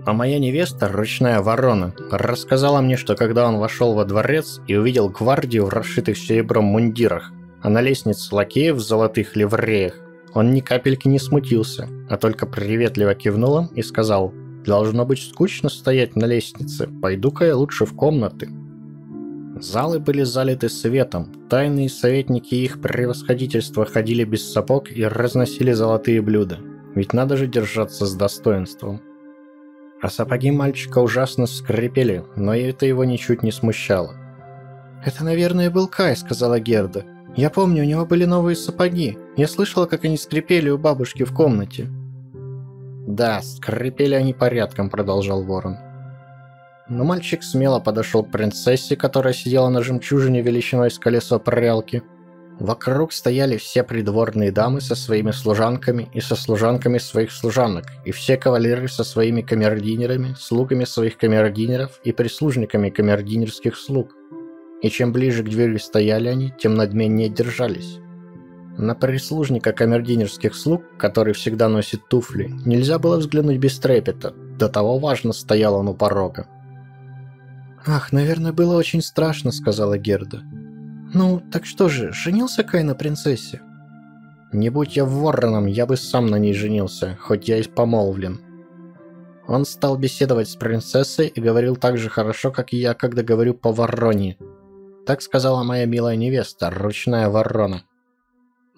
Но моя невеста, ручная ворона, рассказала мне, что когда он вошел во дворец и увидел гвардию в расшитых серебром мундирах, а на лестнице лакеев в золотых ливреях, он ни капельки не смутился, а только приветливо кивнул им и сказал «Должно быть скучно стоять на лестнице, пойду-ка я лучше в комнаты». Залы были залиты светом, тайные советники их превосходительства ходили без сапог и разносили золотые блюда, ведь надо же держаться с достоинством. А сапоги мальчика ужасно скрипели, но это его ничуть не смущало. «Это, наверное, был Кай», — сказала Герда. Я помню, у него были новые сапоги. Я слышала, как они скрипели у бабушки в комнате. Да, скрипели они порядком, продолжал ворон. Но мальчик смело подошел к принцессе, которая сидела на жемчужине величиной с колесо прялки. Вокруг стояли все придворные дамы со своими служанками и со служанками своих служанок, и все кавалеры со своими камердинерами, слугами своих камердинеров и прислужниками камердинерских слуг и чем ближе к двери стояли они, тем надменнее держались. На прислужника камердинерских слуг, который всегда носит туфли, нельзя было взглянуть без трепета, до того важно стоял он у порога. «Ах, наверное, было очень страшно», — сказала Герда. «Ну, так что же, женился Кай на принцессе?» «Не будь я вороном, я бы сам на ней женился, хоть я и помолвлен». Он стал беседовать с принцессой и говорил так же хорошо, как и я, когда говорю по вороне, так сказала моя милая невеста, ручная ворона.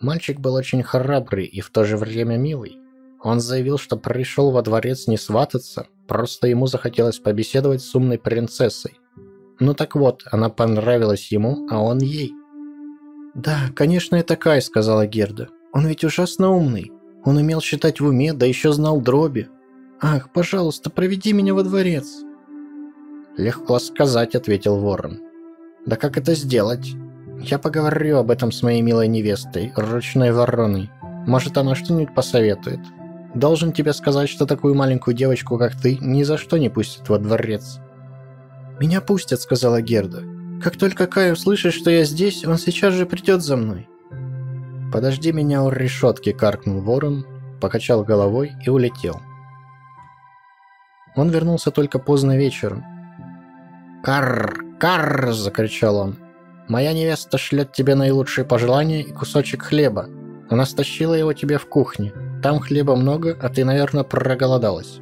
Мальчик был очень храбрый и в то же время милый. Он заявил, что пришел во дворец не свататься, просто ему захотелось побеседовать с умной принцессой. Ну так вот, она понравилась ему, а он ей. «Да, конечно, это Кай», — сказала Герда. «Он ведь ужасно умный. Он умел считать в уме, да еще знал дроби. Ах, пожалуйста, проведи меня во дворец». «Легко сказать», — ответил ворон. Да как это сделать? Я поговорю об этом с моей милой невестой, ручной вороной. Может, она что-нибудь посоветует. Должен тебе сказать, что такую маленькую девочку, как ты, ни за что не пустят во дворец. «Меня пустят», — сказала Герда. «Как только Кай услышит, что я здесь, он сейчас же придет за мной». «Подожди меня у решетки», — каркнул ворон, покачал головой и улетел. Он вернулся только поздно вечером. «Карр!» «Карр!» – закричал он. «Моя невеста шлет тебе наилучшие пожелания и кусочек хлеба. Она стащила его тебе в кухне. Там хлеба много, а ты, наверное, проголодалась.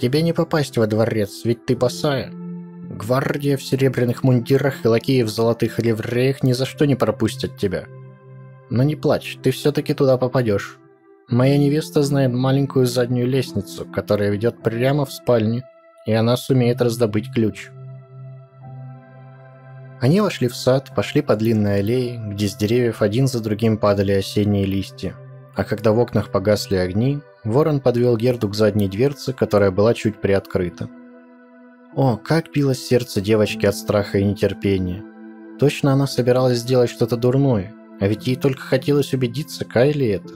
Тебе не попасть во дворец, ведь ты босая. Гвардия в серебряных мундирах и лакеи в золотых ливреях ни за что не пропустят тебя. Но не плачь, ты все-таки туда попадешь. Моя невеста знает маленькую заднюю лестницу, которая ведет прямо в спальню, и она сумеет раздобыть ключ». Они вошли в сад, пошли по длинной аллее, где с деревьев один за другим падали осенние листья. А когда в окнах погасли огни, ворон подвел Герду к задней дверце, которая была чуть приоткрыта. О, как билось сердце девочки от страха и нетерпения. Точно она собиралась сделать что-то дурное, а ведь ей только хотелось убедиться, Кай ли это.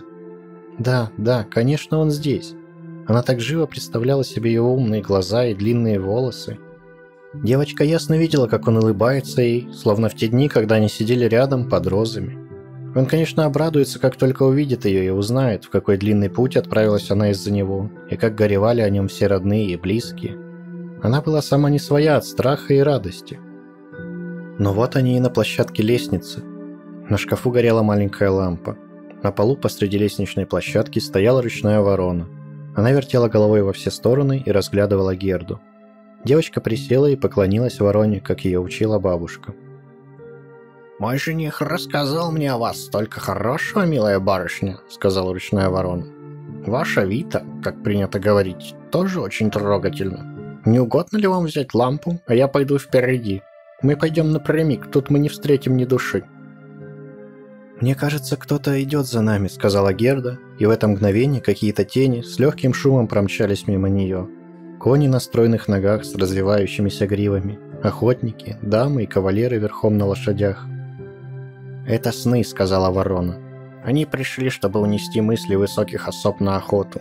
Да, да, конечно, он здесь. Она так живо представляла себе его умные глаза и длинные волосы. Девочка ясно видела, как он улыбается ей, словно в те дни, когда они сидели рядом под розами. Он, конечно, обрадуется, как только увидит ее и узнает, в какой длинный путь отправилась она из-за него, и как горевали о нем все родные и близкие. Она была сама не своя от страха и радости. Но вот они и на площадке лестницы. На шкафу горела маленькая лампа. На полу посреди лестничной площадки стояла ручная ворона. Она вертела головой во все стороны и разглядывала Герду. Девочка присела и поклонилась вороне, как ее учила бабушка. «Мой жених рассказал мне о вас столько хорошего, милая барышня», — сказал ручная ворона. «Ваша Вита, как принято говорить, тоже очень трогательна. Не угодно ли вам взять лампу, а я пойду впереди? Мы пойдем напрямик, тут мы не встретим ни души». «Мне кажется, кто-то идет за нами», — сказала Герда, и в это мгновение какие-то тени с легким шумом промчались мимо нее. Кони на стройных ногах с развивающимися гривами, охотники, дамы и кавалеры верхом на лошадях. «Это сны», — сказала ворона. «Они пришли, чтобы унести мысли высоких особ на охоту.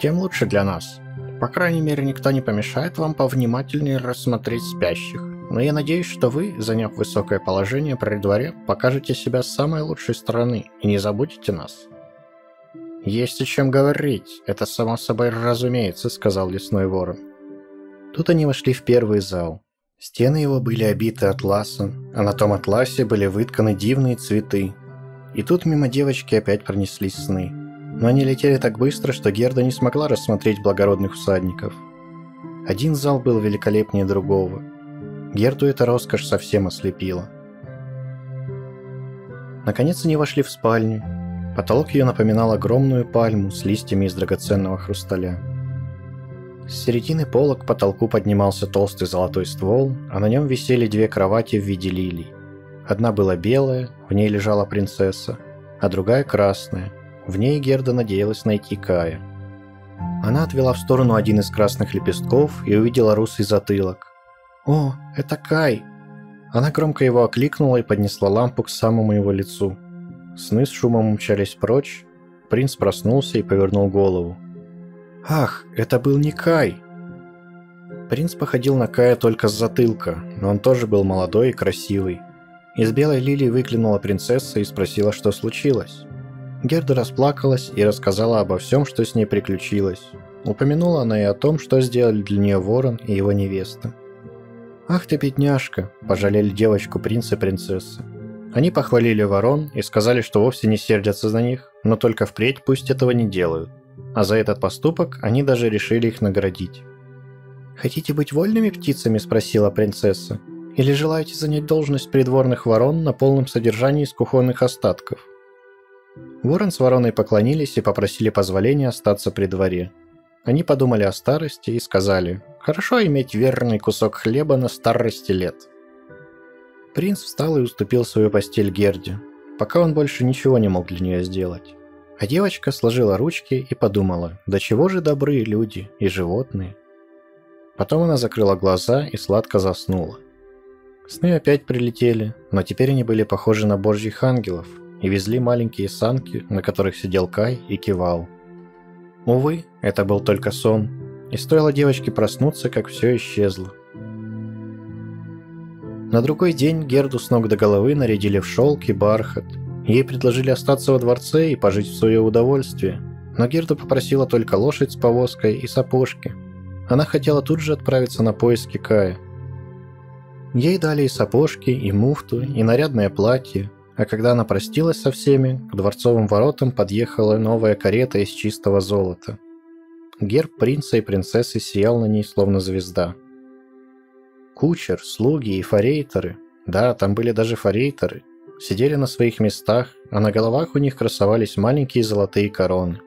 Тем лучше для нас. По крайней мере, никто не помешает вам повнимательнее рассмотреть спящих. Но я надеюсь, что вы, заняв высокое положение при дворе, покажете себя с самой лучшей стороны и не забудете нас». «Есть о чем говорить, это само собой разумеется», — сказал лесной ворон. Тут они вошли в первый зал. Стены его были обиты атласом, а на том атласе были вытканы дивные цветы. И тут мимо девочки опять пронеслись сны. Но они летели так быстро, что Герда не смогла рассмотреть благородных всадников. Один зал был великолепнее другого. Герду эта роскошь совсем ослепила. Наконец они вошли в спальню. Потолок ее напоминал огромную пальму с листьями из драгоценного хрусталя. С середины пола к потолку поднимался толстый золотой ствол, а на нем висели две кровати в виде лилий. Одна была белая, в ней лежала принцесса, а другая красная. В ней Герда надеялась найти Кая. Она отвела в сторону один из красных лепестков и увидела русый затылок. «О, это Кай!» Она громко его окликнула и поднесла лампу к самому его лицу. Сны с шумом умчались прочь. Принц проснулся и повернул голову. Ах, это был не Кай! Принц походил на Кая только с затылка, но он тоже был молодой и красивый. Из белой лилии выглянула принцесса и спросила, что случилось. Герда расплакалась и рассказала обо всем, что с ней приключилось. Упомянула она и о том, что сделали для нее ворон и его невеста. «Ах ты, бедняжка!» – пожалели девочку принца и принцессы. Они похвалили ворон и сказали, что вовсе не сердятся за них, но только впредь пусть этого не делают а за этот поступок они даже решили их наградить. «Хотите быть вольными птицами?» – спросила принцесса. «Или желаете занять должность придворных ворон на полном содержании из кухонных остатков?» Ворон с вороной поклонились и попросили позволения остаться при дворе. Они подумали о старости и сказали, «Хорошо иметь верный кусок хлеба на старости лет». Принц встал и уступил свою постель Герде, пока он больше ничего не мог для нее сделать. А девочка сложила ручки и подумала, до чего же добры люди и животные. Потом она закрыла глаза и сладко заснула. Сны опять прилетели, но теперь они были похожи на божьих ангелов и везли маленькие санки, на которых сидел Кай и кивал. Увы, это был только сон, и стоило девочке проснуться, как все исчезло. На другой день Герду с ног до головы нарядили в шелк и бархат, Ей предложили остаться во дворце и пожить в свое удовольствие, но Герда попросила только лошадь с повозкой и сапожки. Она хотела тут же отправиться на поиски Кая. Ей дали и сапожки, и муфту, и нарядное платье, а когда она простилась со всеми, к дворцовым воротам подъехала новая карета из чистого золота. Герб принца и принцессы сиял на ней словно звезда. Кучер, слуги и форейтеры, да, там были даже форейтеры, сидели на своих местах, а на головах у них красовались маленькие золотые короны.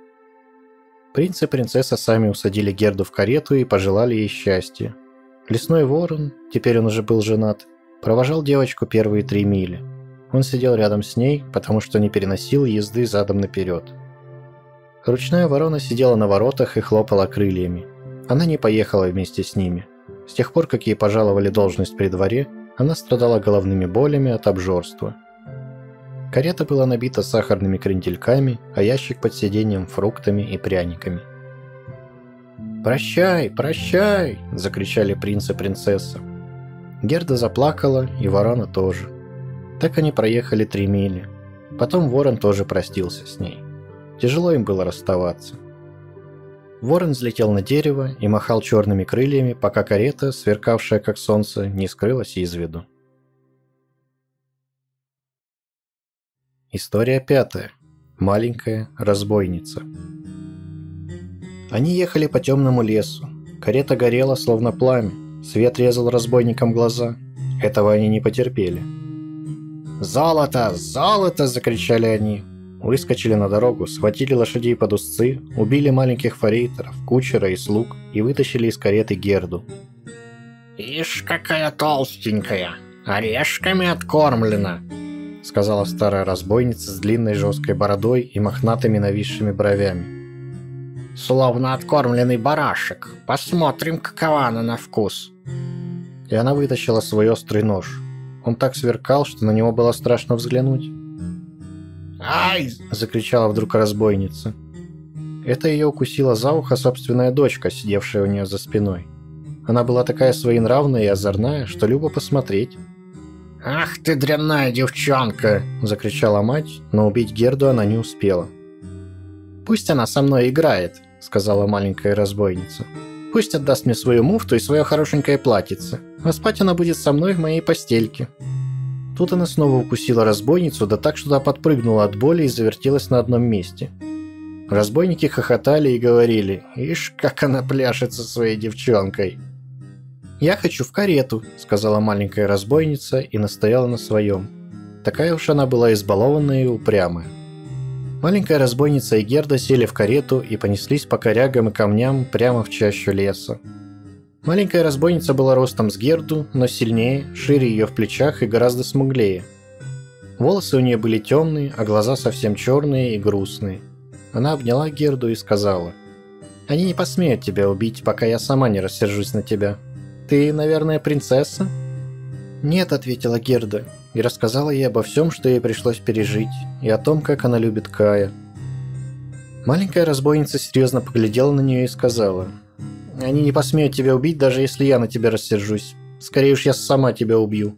Принц и принцесса сами усадили Герду в карету и пожелали ей счастья. Лесной ворон, теперь он уже был женат, провожал девочку первые три мили. Он сидел рядом с ней, потому что не переносил езды задом наперед. Ручная ворона сидела на воротах и хлопала крыльями. Она не поехала вместе с ними. С тех пор, как ей пожаловали должность при дворе, она страдала головными болями от обжорства – Карета была набита сахарными крендельками, а ящик под сиденьем – фруктами и пряниками. «Прощай, прощай!» – закричали принц и принцесса. Герда заплакала, и ворона тоже. Так они проехали три мили. Потом ворон тоже простился с ней. Тяжело им было расставаться. Ворон взлетел на дерево и махал черными крыльями, пока карета, сверкавшая как солнце, не скрылась из виду. История пятая. Маленькая разбойница. Они ехали по темному лесу. Карета горела, словно пламя. Свет резал разбойникам глаза. Этого они не потерпели. «Золото! Золото!» – закричали они. Выскочили на дорогу, схватили лошадей под узцы, убили маленьких форейтеров, кучера и слуг и вытащили из кареты Герду. «Ишь, какая толстенькая! Орешками откормлена!» Сказала старая разбойница с длинной жесткой бородой и мохнатыми нависшими бровями. «Словно откормленный барашек. Посмотрим, какова она на вкус». И она вытащила свой острый нож. Он так сверкал, что на него было страшно взглянуть. «Ай!» – закричала вдруг разбойница. Это ее укусила за ухо собственная дочка, сидевшая у нее за спиной. Она была такая своенравная и озорная, что любо посмотреть. «Ах ты дрянная девчонка!» – закричала мать, но убить Герду она не успела. «Пусть она со мной играет», – сказала маленькая разбойница. «Пусть отдаст мне свою муфту и свое хорошенькое платьице, а спать она будет со мной в моей постельке». Тут она снова укусила разбойницу, да так, что та подпрыгнула от боли и завертелась на одном месте. Разбойники хохотали и говорили, «Ишь, как она пляшет со своей девчонкой!» «Я хочу в карету», — сказала маленькая разбойница и настояла на своем. Такая уж она была избалованная и упрямая. Маленькая разбойница и Герда сели в карету и понеслись по корягам и камням прямо в чащу леса. Маленькая разбойница была ростом с Герду, но сильнее, шире ее в плечах и гораздо смуглее. Волосы у нее были темные, а глаза совсем черные и грустные. Она обняла Герду и сказала, «Они не посмеют тебя убить, пока я сама не рассержусь на тебя. Ты, наверное, принцесса?» «Нет», — ответила Герда, и рассказала ей обо всем, что ей пришлось пережить, и о том, как она любит Кая. Маленькая разбойница серьезно поглядела на нее и сказала, «Они не посмеют тебя убить, даже если я на тебя рассержусь. Скорее уж я сама тебя убью».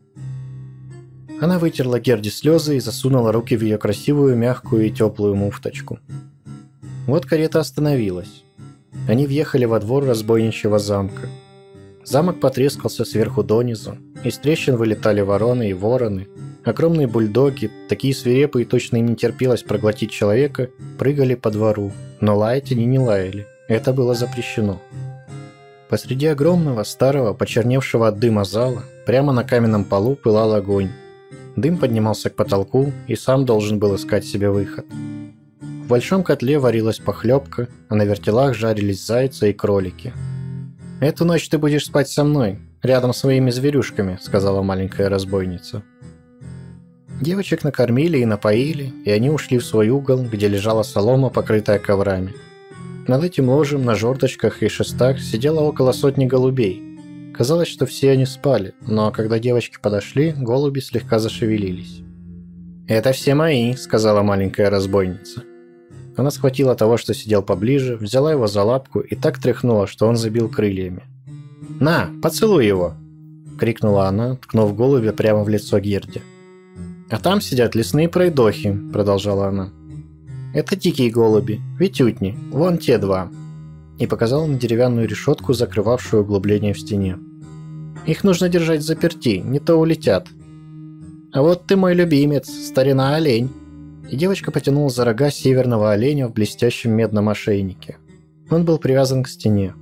Она вытерла Герде слезы и засунула руки в ее красивую, мягкую и теплую муфточку. Вот карета остановилась. Они въехали во двор разбойничьего замка – Замок потрескался сверху донизу, из трещин вылетали вороны и вороны. Огромные бульдоги, такие свирепые, точно им не терпелось проглотить человека, прыгали по двору. Но лаять они не лаяли. Это было запрещено. Посреди огромного, старого, почерневшего от дыма зала, прямо на каменном полу пылал огонь. Дым поднимался к потолку и сам должен был искать себе выход. В большом котле варилась похлебка, а на вертелах жарились зайцы и кролики – «Эту ночь ты будешь спать со мной, рядом с своими зверюшками», — сказала маленькая разбойница. Девочек накормили и напоили, и они ушли в свой угол, где лежала солома, покрытая коврами. Над этим ложем на жердочках и шестах сидело около сотни голубей. Казалось, что все они спали, но когда девочки подошли, голуби слегка зашевелились. «Это все мои», — сказала маленькая разбойница. Она схватила того, что сидел поближе, взяла его за лапку и так тряхнула, что он забил крыльями. «На, поцелуй его!» – крикнула она, ткнув голубя прямо в лицо Герде. «А там сидят лесные пройдохи», – продолжала она. «Это дикие голуби, ветютни, вон те два». И показала на деревянную решетку, закрывавшую углубление в стене. «Их нужно держать заперти, не то улетят». «А вот ты мой любимец, старина олень», и девочка потянула за рога северного оленя в блестящем медном ошейнике. Он был привязан к стене.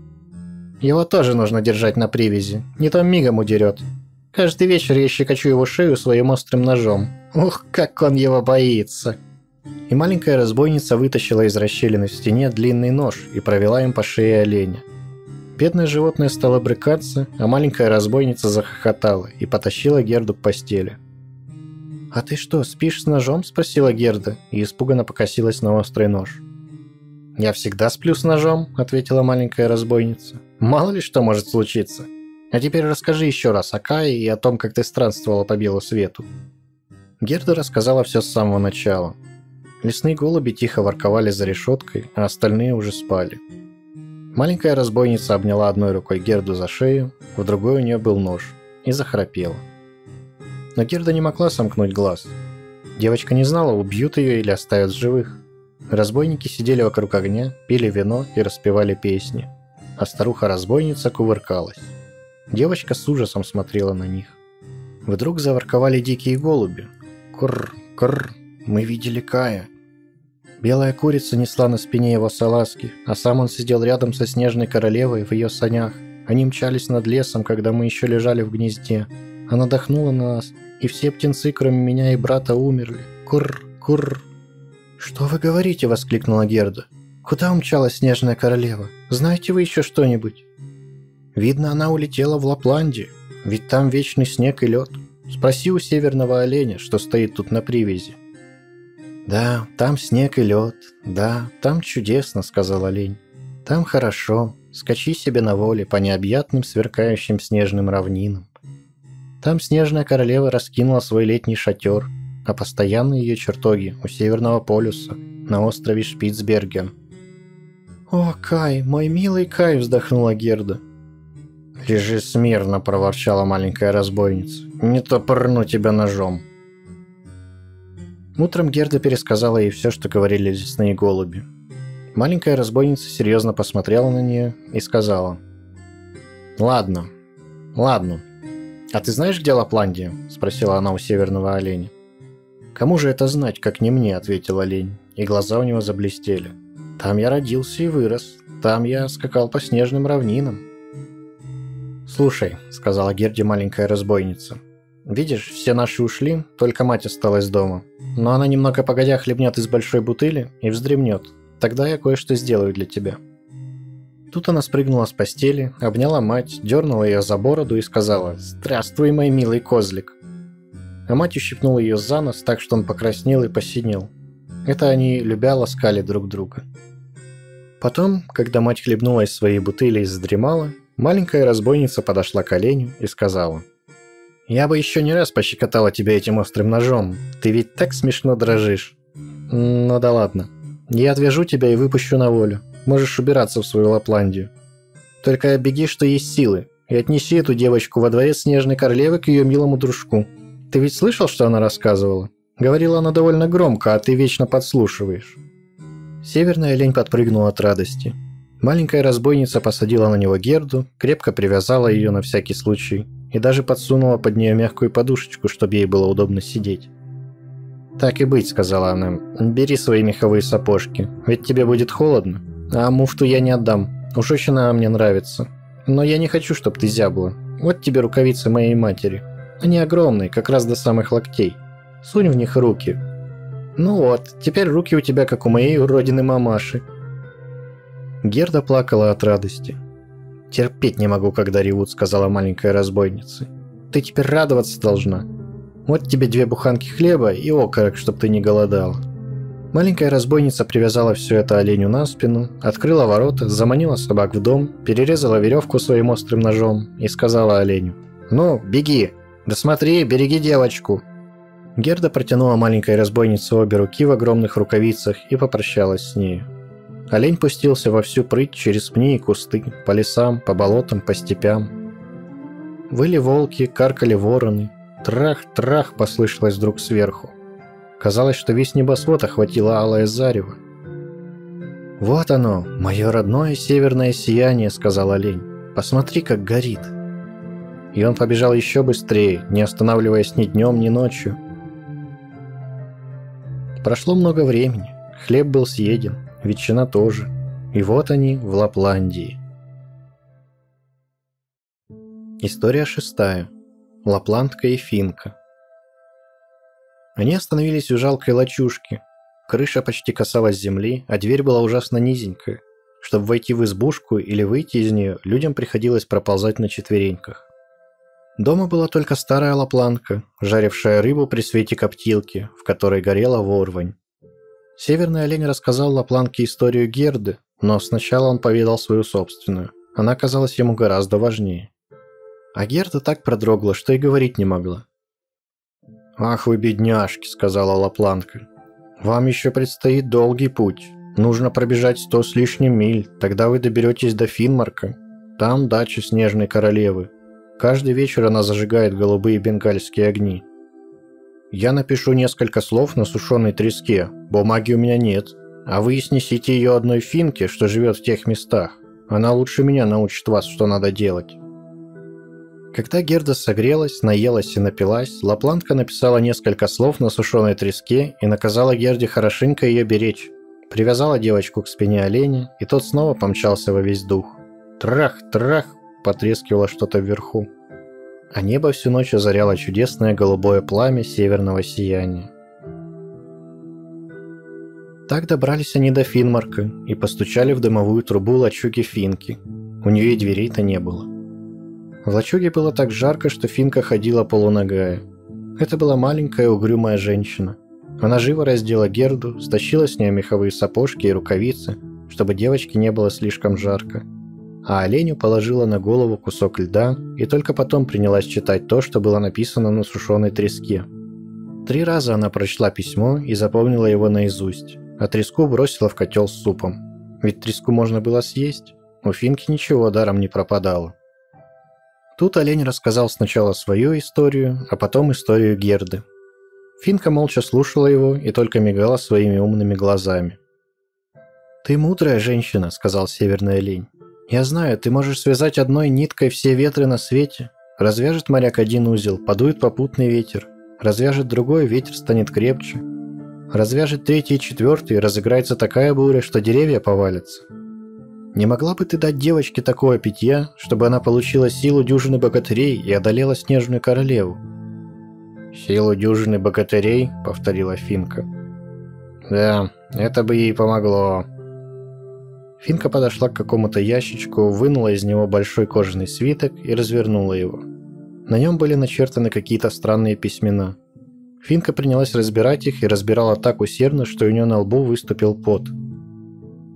Его тоже нужно держать на привязи, не то мигом удерет. Каждый вечер я щекочу его шею своим острым ножом. Ух, как он его боится!» И маленькая разбойница вытащила из расщелины в стене длинный нож и провела им по шее оленя. Бедное животное стало брыкаться, а маленькая разбойница захохотала и потащила Герду к постели. «А ты что, спишь с ножом?» – спросила Герда и испуганно покосилась на острый нож. «Я всегда сплю с ножом», – ответила маленькая разбойница. «Мало ли что может случиться. А теперь расскажи еще раз о Кае и о том, как ты странствовала по белу свету». Герда рассказала все с самого начала. Лесные голуби тихо ворковали за решеткой, а остальные уже спали. Маленькая разбойница обняла одной рукой Герду за шею, в другой у нее был нож, и захрапела. Но Герда не могла сомкнуть глаз. Девочка не знала, убьют ее или оставят живых. Разбойники сидели вокруг огня, пили вино и распевали песни. А старуха-разбойница кувыркалась. Девочка с ужасом смотрела на них. Вдруг заворковали дикие голуби. Кр, кр, мы видели Кая. Белая курица несла на спине его салазки, а сам он сидел рядом со снежной королевой в ее санях. Они мчались над лесом, когда мы еще лежали в гнезде. Она дохнула на нас, и все птенцы, кроме меня и брата, умерли. Кур, кур. «Что вы говорите?» – воскликнула Герда. «Куда умчалась снежная королева? Знаете вы еще что-нибудь?» «Видно, она улетела в Лапландию, ведь там вечный снег и лед. Спроси у северного оленя, что стоит тут на привязи». «Да, там снег и лед. Да, там чудесно», — сказал олень. «Там хорошо. Скачи себе на воле по необъятным сверкающим снежным равнинам. Там снежная королева раскинула свой летний шатер, а постоянные ее чертоги у Северного полюса, на острове Шпицберген. «О, Кай, мой милый Кай!» – вздохнула Герда. «Лежи смирно!» – проворчала маленькая разбойница. «Не то порну тебя ножом!» Утром Герда пересказала ей все, что говорили лесные голуби. Маленькая разбойница серьезно посмотрела на нее и сказала. «Ладно, ладно. А ты знаешь, где Лапландия?» – спросила она у северного оленя. «Кому же это знать, как не мне?» – ответил олень, и глаза у него заблестели. «Там я родился и вырос. Там я скакал по снежным равнинам». «Слушай», – сказала Герде маленькая разбойница, – «видишь, все наши ушли, только мать осталась дома. Но она немного погодя хлебнет из большой бутыли и вздремнет. Тогда я кое-что сделаю для тебя». Тут она спрыгнула с постели, обняла мать, дернула ее за бороду и сказала «Здравствуй, мой милый козлик» а мать ущипнула ее за нос так, что он покраснел и посинел. Это они, любя, ласкали друг друга. Потом, когда мать хлебнула из своей бутыли и задремала, маленькая разбойница подошла к оленю и сказала «Я бы еще не раз пощекотала тебя этим острым ножом, ты ведь так смешно дрожишь». «Ну да ладно, я отвяжу тебя и выпущу на волю, можешь убираться в свою Лапландию. Только беги, что есть силы, и отнеси эту девочку во дворец Снежной Королевы к ее милому дружку. Ты ведь слышал, что она рассказывала? Говорила она довольно громко, а ты вечно подслушиваешь. Северная олень подпрыгнула от радости. Маленькая разбойница посадила на него Герду, крепко привязала ее на всякий случай и даже подсунула под нее мягкую подушечку, чтобы ей было удобно сидеть. «Так и быть», — сказала она, — «бери свои меховые сапожки, ведь тебе будет холодно, а муфту я не отдам, уж очень она мне нравится. Но я не хочу, чтобы ты зябла. Вот тебе рукавицы моей матери». Они огромные, как раз до самых локтей. Сунь в них руки. Ну вот, теперь руки у тебя, как у моей уродины мамаши. Герда плакала от радости. «Терпеть не могу, когда ревут», — сказала маленькая разбойница. «Ты теперь радоваться должна. Вот тебе две буханки хлеба и окорок, чтоб ты не голодала». Маленькая разбойница привязала все это оленю на спину, открыла ворота, заманила собак в дом, перерезала веревку своим острым ножом и сказала оленю «Ну, беги, «Да смотри, береги девочку!» Герда протянула маленькой разбойнице обе руки в огромных рукавицах и попрощалась с ней. Олень пустился во всю прыть через пни и кусты, по лесам, по болотам, по степям. Выли волки, каркали вороны. Трах-трах послышалось вдруг сверху. Казалось, что весь небосвод охватило алое зарево. «Вот оно, мое родное северное сияние», — сказал олень. «Посмотри, как горит» и он побежал еще быстрее, не останавливаясь ни днем, ни ночью. Прошло много времени, хлеб был съеден, ветчина тоже, и вот они в Лапландии. История шестая. Лапландка и Финка. Они остановились у жалкой лачушки. Крыша почти касалась земли, а дверь была ужасно низенькая. Чтобы войти в избушку или выйти из нее, людям приходилось проползать на четвереньках. Дома была только старая лапланка, жарившая рыбу при свете коптилки, в которой горела ворвань. Северный олень рассказал лапланке историю Герды, но сначала он поведал свою собственную. Она казалась ему гораздо важнее. А Герда так продрогла, что и говорить не могла. «Ах вы бедняжки», — сказала Лапланка. «Вам еще предстоит долгий путь. Нужно пробежать сто с лишним миль, тогда вы доберетесь до Финмарка. Там дача Снежной Королевы. Каждый вечер она зажигает голубые бенгальские огни. Я напишу несколько слов на сушеной треске, бумаги у меня нет. А вы снесите ее одной финке, что живет в тех местах. Она лучше меня научит вас, что надо делать. Когда Герда согрелась, наелась и напилась, Лаплантка написала несколько слов на сушеной треске и наказала Герде хорошенько ее беречь. Привязала девочку к спине оленя, и тот снова помчался во весь дух. Трах, трах, потрескивало что-то вверху. А небо всю ночь озаряло чудесное голубое пламя северного сияния. Так добрались они до Финмарка и постучали в дымовую трубу лачуги Финки. У нее и дверей-то не было. В лачуге было так жарко, что Финка ходила полуногая. Это была маленькая угрюмая женщина. Она живо раздела Герду, стащила с нее меховые сапожки и рукавицы, чтобы девочке не было слишком жарко. А оленю положила на голову кусок льда и только потом принялась читать то, что было написано на сушеной треске. Три раза она прочла письмо и запомнила его наизусть а треску бросила в котел с супом. Ведь треску можно было съесть. У Финки ничего даром не пропадало. Тут олень рассказал сначала свою историю, а потом историю Герды. Финка молча слушала его и только мигала своими умными глазами. «Ты мудрая женщина», — сказал северный олень. «Я знаю, ты можешь связать одной ниткой все ветры на свете. Развяжет моряк один узел, подует попутный ветер. Развяжет другой, ветер станет крепче. Развяжет третий и четвертый, разыграется такая буря, что деревья повалятся. Не могла бы ты дать девочке такое питья, чтобы она получила силу дюжины богатырей и одолела снежную королеву? «Силу дюжины богатырей?» — повторила Финка. «Да, это бы ей помогло». Финка подошла к какому-то ящичку, вынула из него большой кожаный свиток и развернула его. На нем были начертаны какие-то странные письмена. Финка принялась разбирать их и разбирала так усердно, что у нее на лбу выступил пот.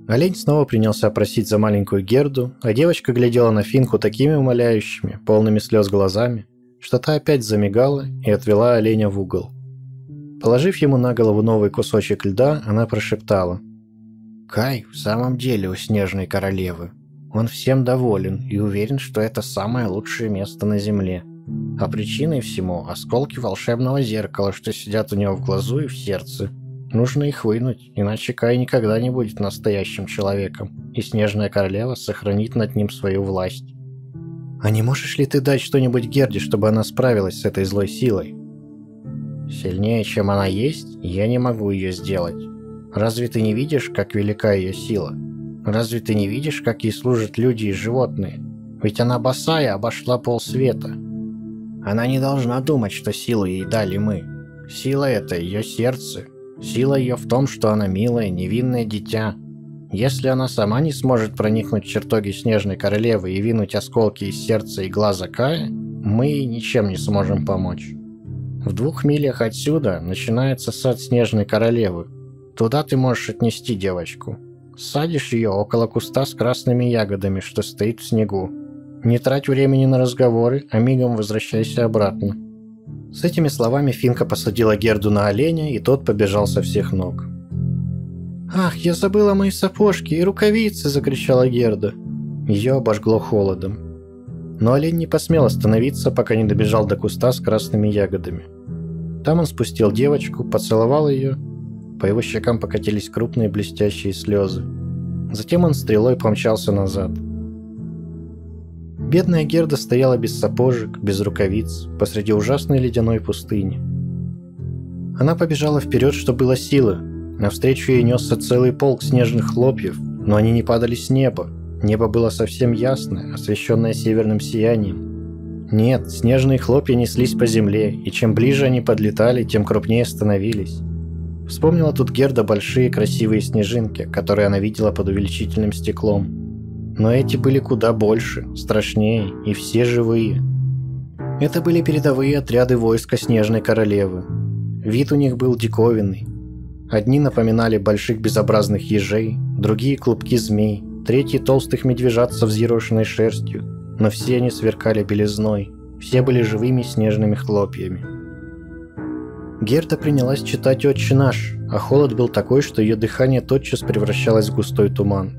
Олень снова принялся просить за маленькую Герду, а девочка глядела на Финку такими умоляющими, полными слез глазами, что та опять замигала и отвела оленя в угол. Положив ему на голову новый кусочек льда, она прошептала. «Кай в самом деле у Снежной Королевы. Он всем доволен и уверен, что это самое лучшее место на Земле. А причиной всему осколки волшебного зеркала, что сидят у него в глазу и в сердце. Нужно их вынуть, иначе Кай никогда не будет настоящим человеком, и Снежная Королева сохранит над ним свою власть. А не можешь ли ты дать что-нибудь Герде, чтобы она справилась с этой злой силой? Сильнее, чем она есть, я не могу ее сделать. Разве ты не видишь, как велика ее сила? Разве ты не видишь, как ей служат люди и животные? Ведь она босая обошла полсвета. Она не должна думать, что силу ей дали мы. Сила это ее сердце. Сила ее в том, что она милое, невинное дитя. Если она сама не сможет проникнуть в чертоги Снежной Королевы и винуть осколки из сердца и глаза Кая, мы ей ничем не сможем помочь. В двух милях отсюда начинается сад Снежной Королевы. Туда ты можешь отнести девочку. Садишь ее около куста с красными ягодами, что стоит в снегу. Не трать времени на разговоры, а мигом возвращайся обратно. С этими словами Финка посадила Герду на оленя, и тот побежал со всех ног. «Ах, я забыла мои сапожки и рукавицы!» – закричала Герда. Ее обожгло холодом. Но олень не посмел остановиться, пока не добежал до куста с красными ягодами. Там он спустил девочку, поцеловал ее. По его щекам покатились крупные блестящие слезы. Затем он стрелой помчался назад – Бедная Герда стояла без сапожек, без рукавиц, посреди ужасной ледяной пустыни. Она побежала вперед, что было силы. Навстречу ей несся целый полк снежных хлопьев, но они не падали с неба. Небо было совсем ясное, освещенное северным сиянием. Нет, снежные хлопья неслись по земле, и чем ближе они подлетали, тем крупнее становились. Вспомнила тут Герда большие красивые снежинки, которые она видела под увеличительным стеклом – но эти были куда больше, страшнее и все живые. Это были передовые отряды войска Снежной Королевы. Вид у них был диковинный. Одни напоминали больших безобразных ежей, другие – клубки змей, третьи – толстых медвежат со взъерошенной шерстью, но все они сверкали белизной, все были живыми снежными хлопьями. Герда принялась читать «Отче наш», а холод был такой, что ее дыхание тотчас превращалось в густой туман.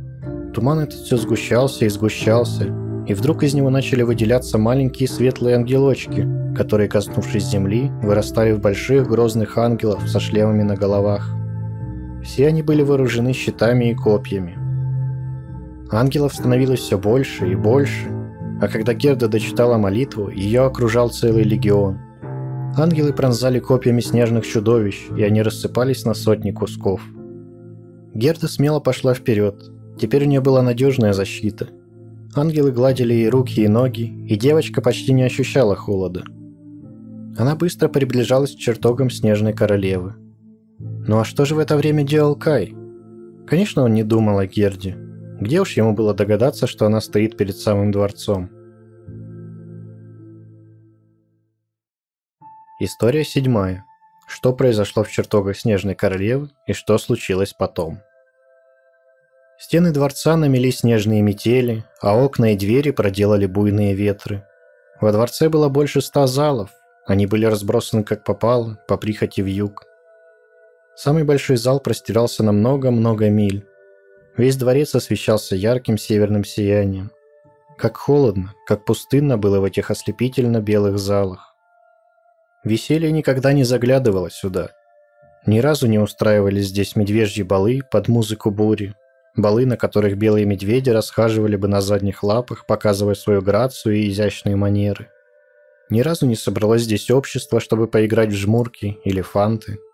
Туман этот все сгущался и сгущался, и вдруг из него начали выделяться маленькие светлые ангелочки, которые, коснувшись земли, вырастали в больших грозных ангелов со шлемами на головах. Все они были вооружены щитами и копьями. Ангелов становилось все больше и больше, а когда Герда дочитала молитву, ее окружал целый легион. Ангелы пронзали копьями снежных чудовищ, и они рассыпались на сотни кусков. Герда смело пошла вперед. Теперь у нее была надежная защита. Ангелы гладили ей руки и ноги, и девочка почти не ощущала холода. Она быстро приближалась к чертогам Снежной Королевы. Ну а что же в это время делал Кай? Конечно, он не думал о Герде. Где уж ему было догадаться, что она стоит перед самым дворцом? История седьмая. Что произошло в чертогах Снежной Королевы и что случилось потом? Стены дворца намели снежные метели, а окна и двери проделали буйные ветры. Во дворце было больше ста залов, они были разбросаны как попало, по прихоти в юг. Самый большой зал простирался на много-много миль. Весь дворец освещался ярким северным сиянием. Как холодно, как пустынно было в этих ослепительно белых залах. Веселье никогда не заглядывало сюда. Ни разу не устраивались здесь медвежьи балы под музыку бури. Балы, на которых белые медведи расхаживали бы на задних лапах, показывая свою грацию и изящные манеры. Ни разу не собралось здесь общество, чтобы поиграть в жмурки или фанты –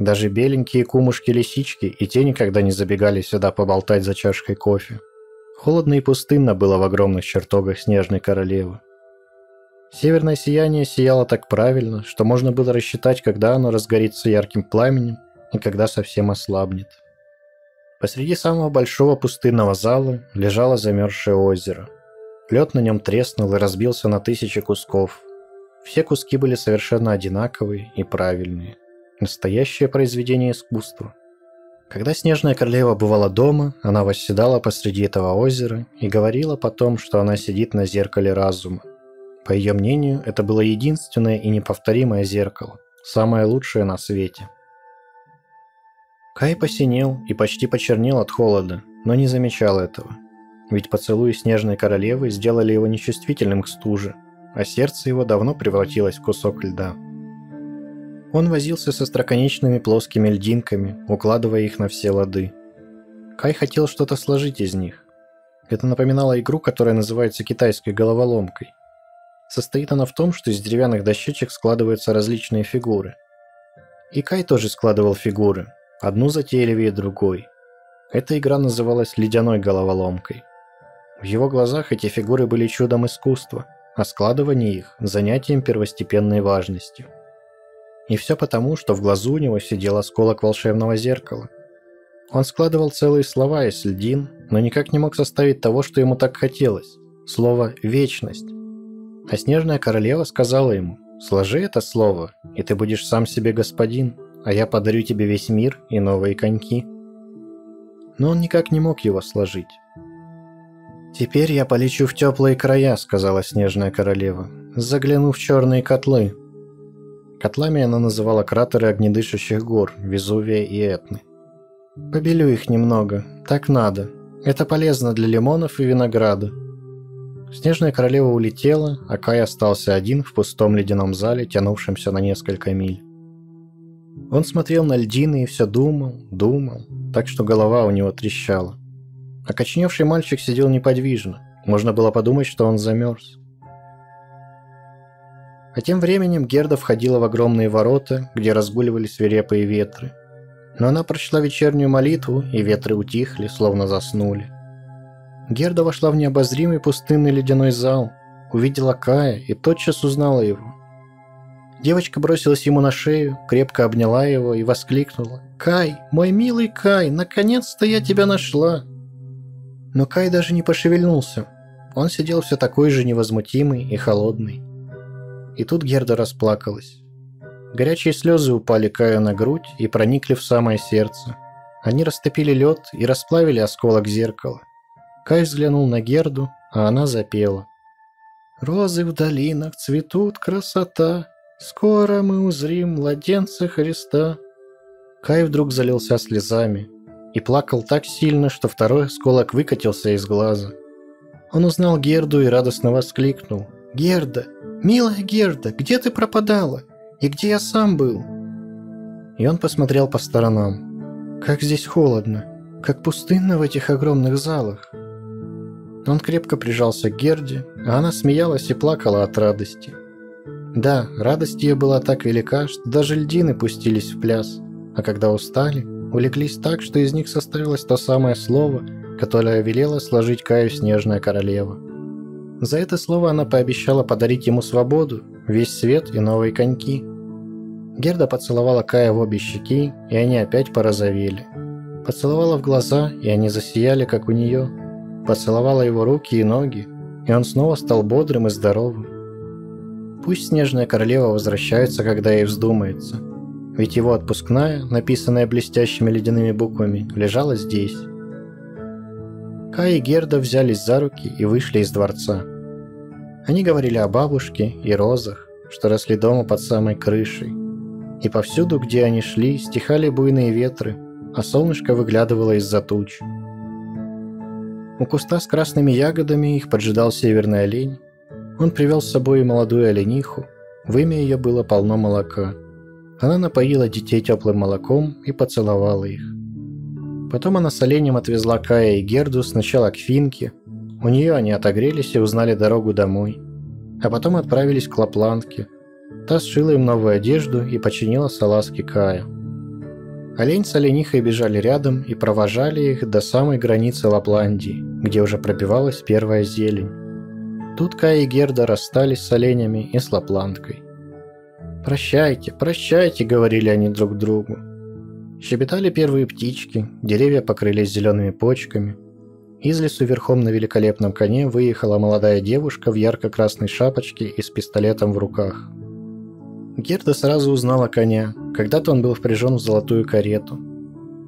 даже беленькие кумушки-лисички и те никогда не забегали сюда поболтать за чашкой кофе. Холодно и пустынно было в огромных чертогах Снежной Королевы. Северное сияние сияло так правильно, что можно было рассчитать, когда оно разгорится ярким пламенем и когда совсем ослабнет. Посреди самого большого пустынного зала лежало замерзшее озеро. Лед на нем треснул и разбился на тысячи кусков. Все куски были совершенно одинаковые и правильные. Настоящее произведение искусства. Когда Снежная Королева бывала дома, она восседала посреди этого озера и говорила потом, что она сидит на зеркале разума. По ее мнению, это было единственное и неповторимое зеркало, самое лучшее на свете. Кай посинел и почти почернел от холода, но не замечал этого. Ведь поцелуи Снежной Королевы сделали его нечувствительным к стуже, а сердце его давно превратилось в кусок льда. Он возился со строконечными плоскими льдинками, укладывая их на все лады. Кай хотел что-то сложить из них. Это напоминало игру, которая называется китайской головоломкой. Состоит она в том, что из деревянных дощечек складываются различные фигуры. И Кай тоже складывал фигуры, одну затейливее другой. Эта игра называлась «Ледяной головоломкой». В его глазах эти фигуры были чудом искусства, а складывание их – занятием первостепенной важности – и все потому, что в глазу у него сидел осколок волшебного зеркала. Он складывал целые слова из льдин, но никак не мог составить того, что ему так хотелось. Слово «вечность». А Снежная Королева сказала ему, «Сложи это слово, и ты будешь сам себе господин, а я подарю тебе весь мир и новые коньки». Но он никак не мог его сложить. «Теперь я полечу в теплые края», — сказала Снежная Королева, «загляну в черные котлы, Котлами она называла кратеры огнедышащих гор, Везувия и Этны. «Побелю их немного. Так надо. Это полезно для лимонов и винограда». Снежная королева улетела, а Кай остался один в пустом ледяном зале, тянувшемся на несколько миль. Он смотрел на льдины и все думал, думал, так что голова у него трещала. Окочневший мальчик сидел неподвижно. Можно было подумать, что он замерз. А тем временем Герда входила в огромные ворота, где разгуливали свирепые ветры. Но она прочла вечернюю молитву, и ветры утихли, словно заснули. Герда вошла в необозримый пустынный ледяной зал, увидела Кая и тотчас узнала его. Девочка бросилась ему на шею, крепко обняла его и воскликнула. «Кай, мой милый Кай, наконец-то я тебя нашла!» Но Кай даже не пошевельнулся. Он сидел все такой же невозмутимый и холодный. И тут Герда расплакалась. Горячие слезы упали Каю на грудь и проникли в самое сердце. Они растопили лед и расплавили осколок зеркала. Кай взглянул на Герду, а она запела. «Розы в долинах цветут, красота, Скоро мы узрим младенца Христа. Кай вдруг залился слезами и плакал так сильно, что второй осколок выкатился из глаза. Он узнал Герду и радостно воскликнул. «Герда! Милая Герда, где ты пропадала? И где я сам был?» И он посмотрел по сторонам. Как здесь холодно, как пустынно в этих огромных залах. Он крепко прижался к Герде, а она смеялась и плакала от радости. Да, радость ее была так велика, что даже льдины пустились в пляс, а когда устали, улеглись так, что из них составилось то самое слово, которое велела сложить Каю снежная королева. За это слово она пообещала подарить ему свободу, весь свет и новые коньки. Герда поцеловала Кая в обе щеки, и они опять порозовели. Поцеловала в глаза, и они засияли, как у нее – поцеловала его руки и ноги, и он снова стал бодрым и здоровым. Пусть Снежная Королева возвращается, когда ей вздумается, ведь его отпускная, написанная блестящими ледяными буквами, лежала здесь. Кай и Герда взялись за руки и вышли из дворца. Они говорили о бабушке и розах, что росли дома под самой крышей. И повсюду, где они шли, стихали буйные ветры, а солнышко выглядывало из-за туч. У куста с красными ягодами их поджидал северный олень. Он привел с собой молодую олениху. В имя ее было полно молока. Она напоила детей теплым молоком и поцеловала их. Потом она с оленем отвезла Кая и Герду сначала к Финке. У нее они отогрелись и узнали дорогу домой. А потом отправились к Лапландке. Та сшила им новую одежду и починила салазки Кая. Олень с оленихой бежали рядом и провожали их до самой границы Лапландии, где уже пробивалась первая зелень. Тут Кай и Герда расстались с оленями и с Лапландкой. «Прощайте, прощайте», — говорили они друг другу. Щебетали первые птички, деревья покрылись зелеными почками. Из лесу верхом на великолепном коне выехала молодая девушка в ярко-красной шапочке и с пистолетом в руках — Герда сразу узнала коня. Когда-то он был впряжен в золотую карету.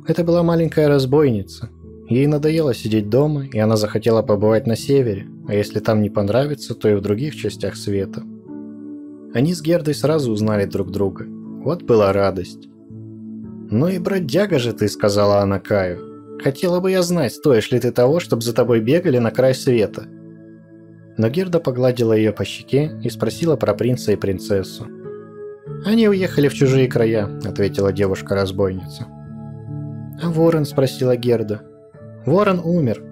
Это была маленькая разбойница. Ей надоело сидеть дома, и она захотела побывать на севере, а если там не понравится, то и в других частях света. Они с Гердой сразу узнали друг друга. Вот была радость. «Ну и бродяга же ты», — сказала она Каю. «Хотела бы я знать, стоишь ли ты того, чтобы за тобой бегали на край света». Но Герда погладила ее по щеке и спросила про принца и принцессу. «Они уехали в чужие края», — ответила девушка-разбойница. «А ворон?» — спросила Герда. «Ворон умер.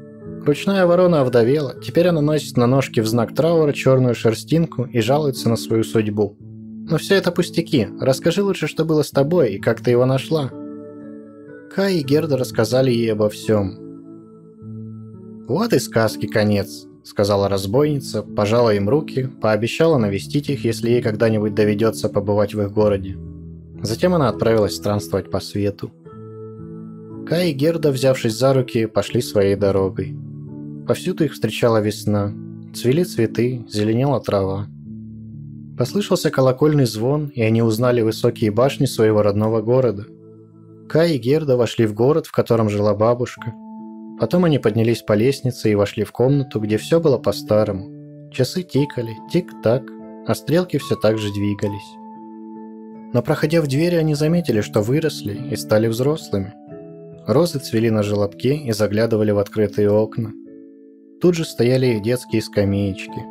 Ручная ворона овдовела, теперь она носит на ножке в знак траура черную шерстинку и жалуется на свою судьбу. Но все это пустяки. Расскажи лучше, что было с тобой и как ты его нашла». Кай и Герда рассказали ей обо всем. «Вот и сказки конец», — сказала разбойница, пожала им руки, пообещала навестить их, если ей когда-нибудь доведется побывать в их городе. Затем она отправилась странствовать по свету. Кай и Герда, взявшись за руки, пошли своей дорогой. Повсюду их встречала весна. Цвели цветы, зеленела трава. Послышался колокольный звон, и они узнали высокие башни своего родного города. Кай и Герда вошли в город, в котором жила бабушка – Потом они поднялись по лестнице и вошли в комнату, где все было по-старому. Часы тикали, тик-так, а стрелки все так же двигались. Но проходя в двери, они заметили, что выросли и стали взрослыми. Розы цвели на желобке и заглядывали в открытые окна. Тут же стояли их детские скамеечки.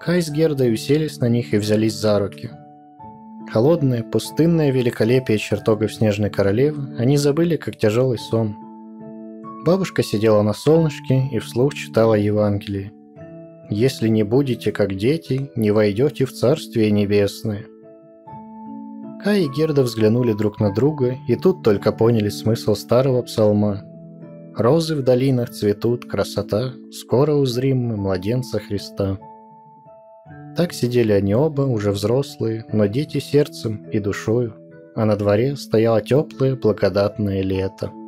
Кай с Гердой уселись на них и взялись за руки. Холодное, пустынное великолепие чертогов Снежной Королевы они забыли, как тяжелый сон – Бабушка сидела на солнышке и вслух читала Евангелие. «Если не будете как дети, не войдете в Царствие Небесное». Кай и Герда взглянули друг на друга и тут только поняли смысл старого псалма. «Розы в долинах цветут, красота, скоро узрим мы младенца Христа». Так сидели они оба, уже взрослые, но дети сердцем и душою, а на дворе стояло теплое благодатное лето –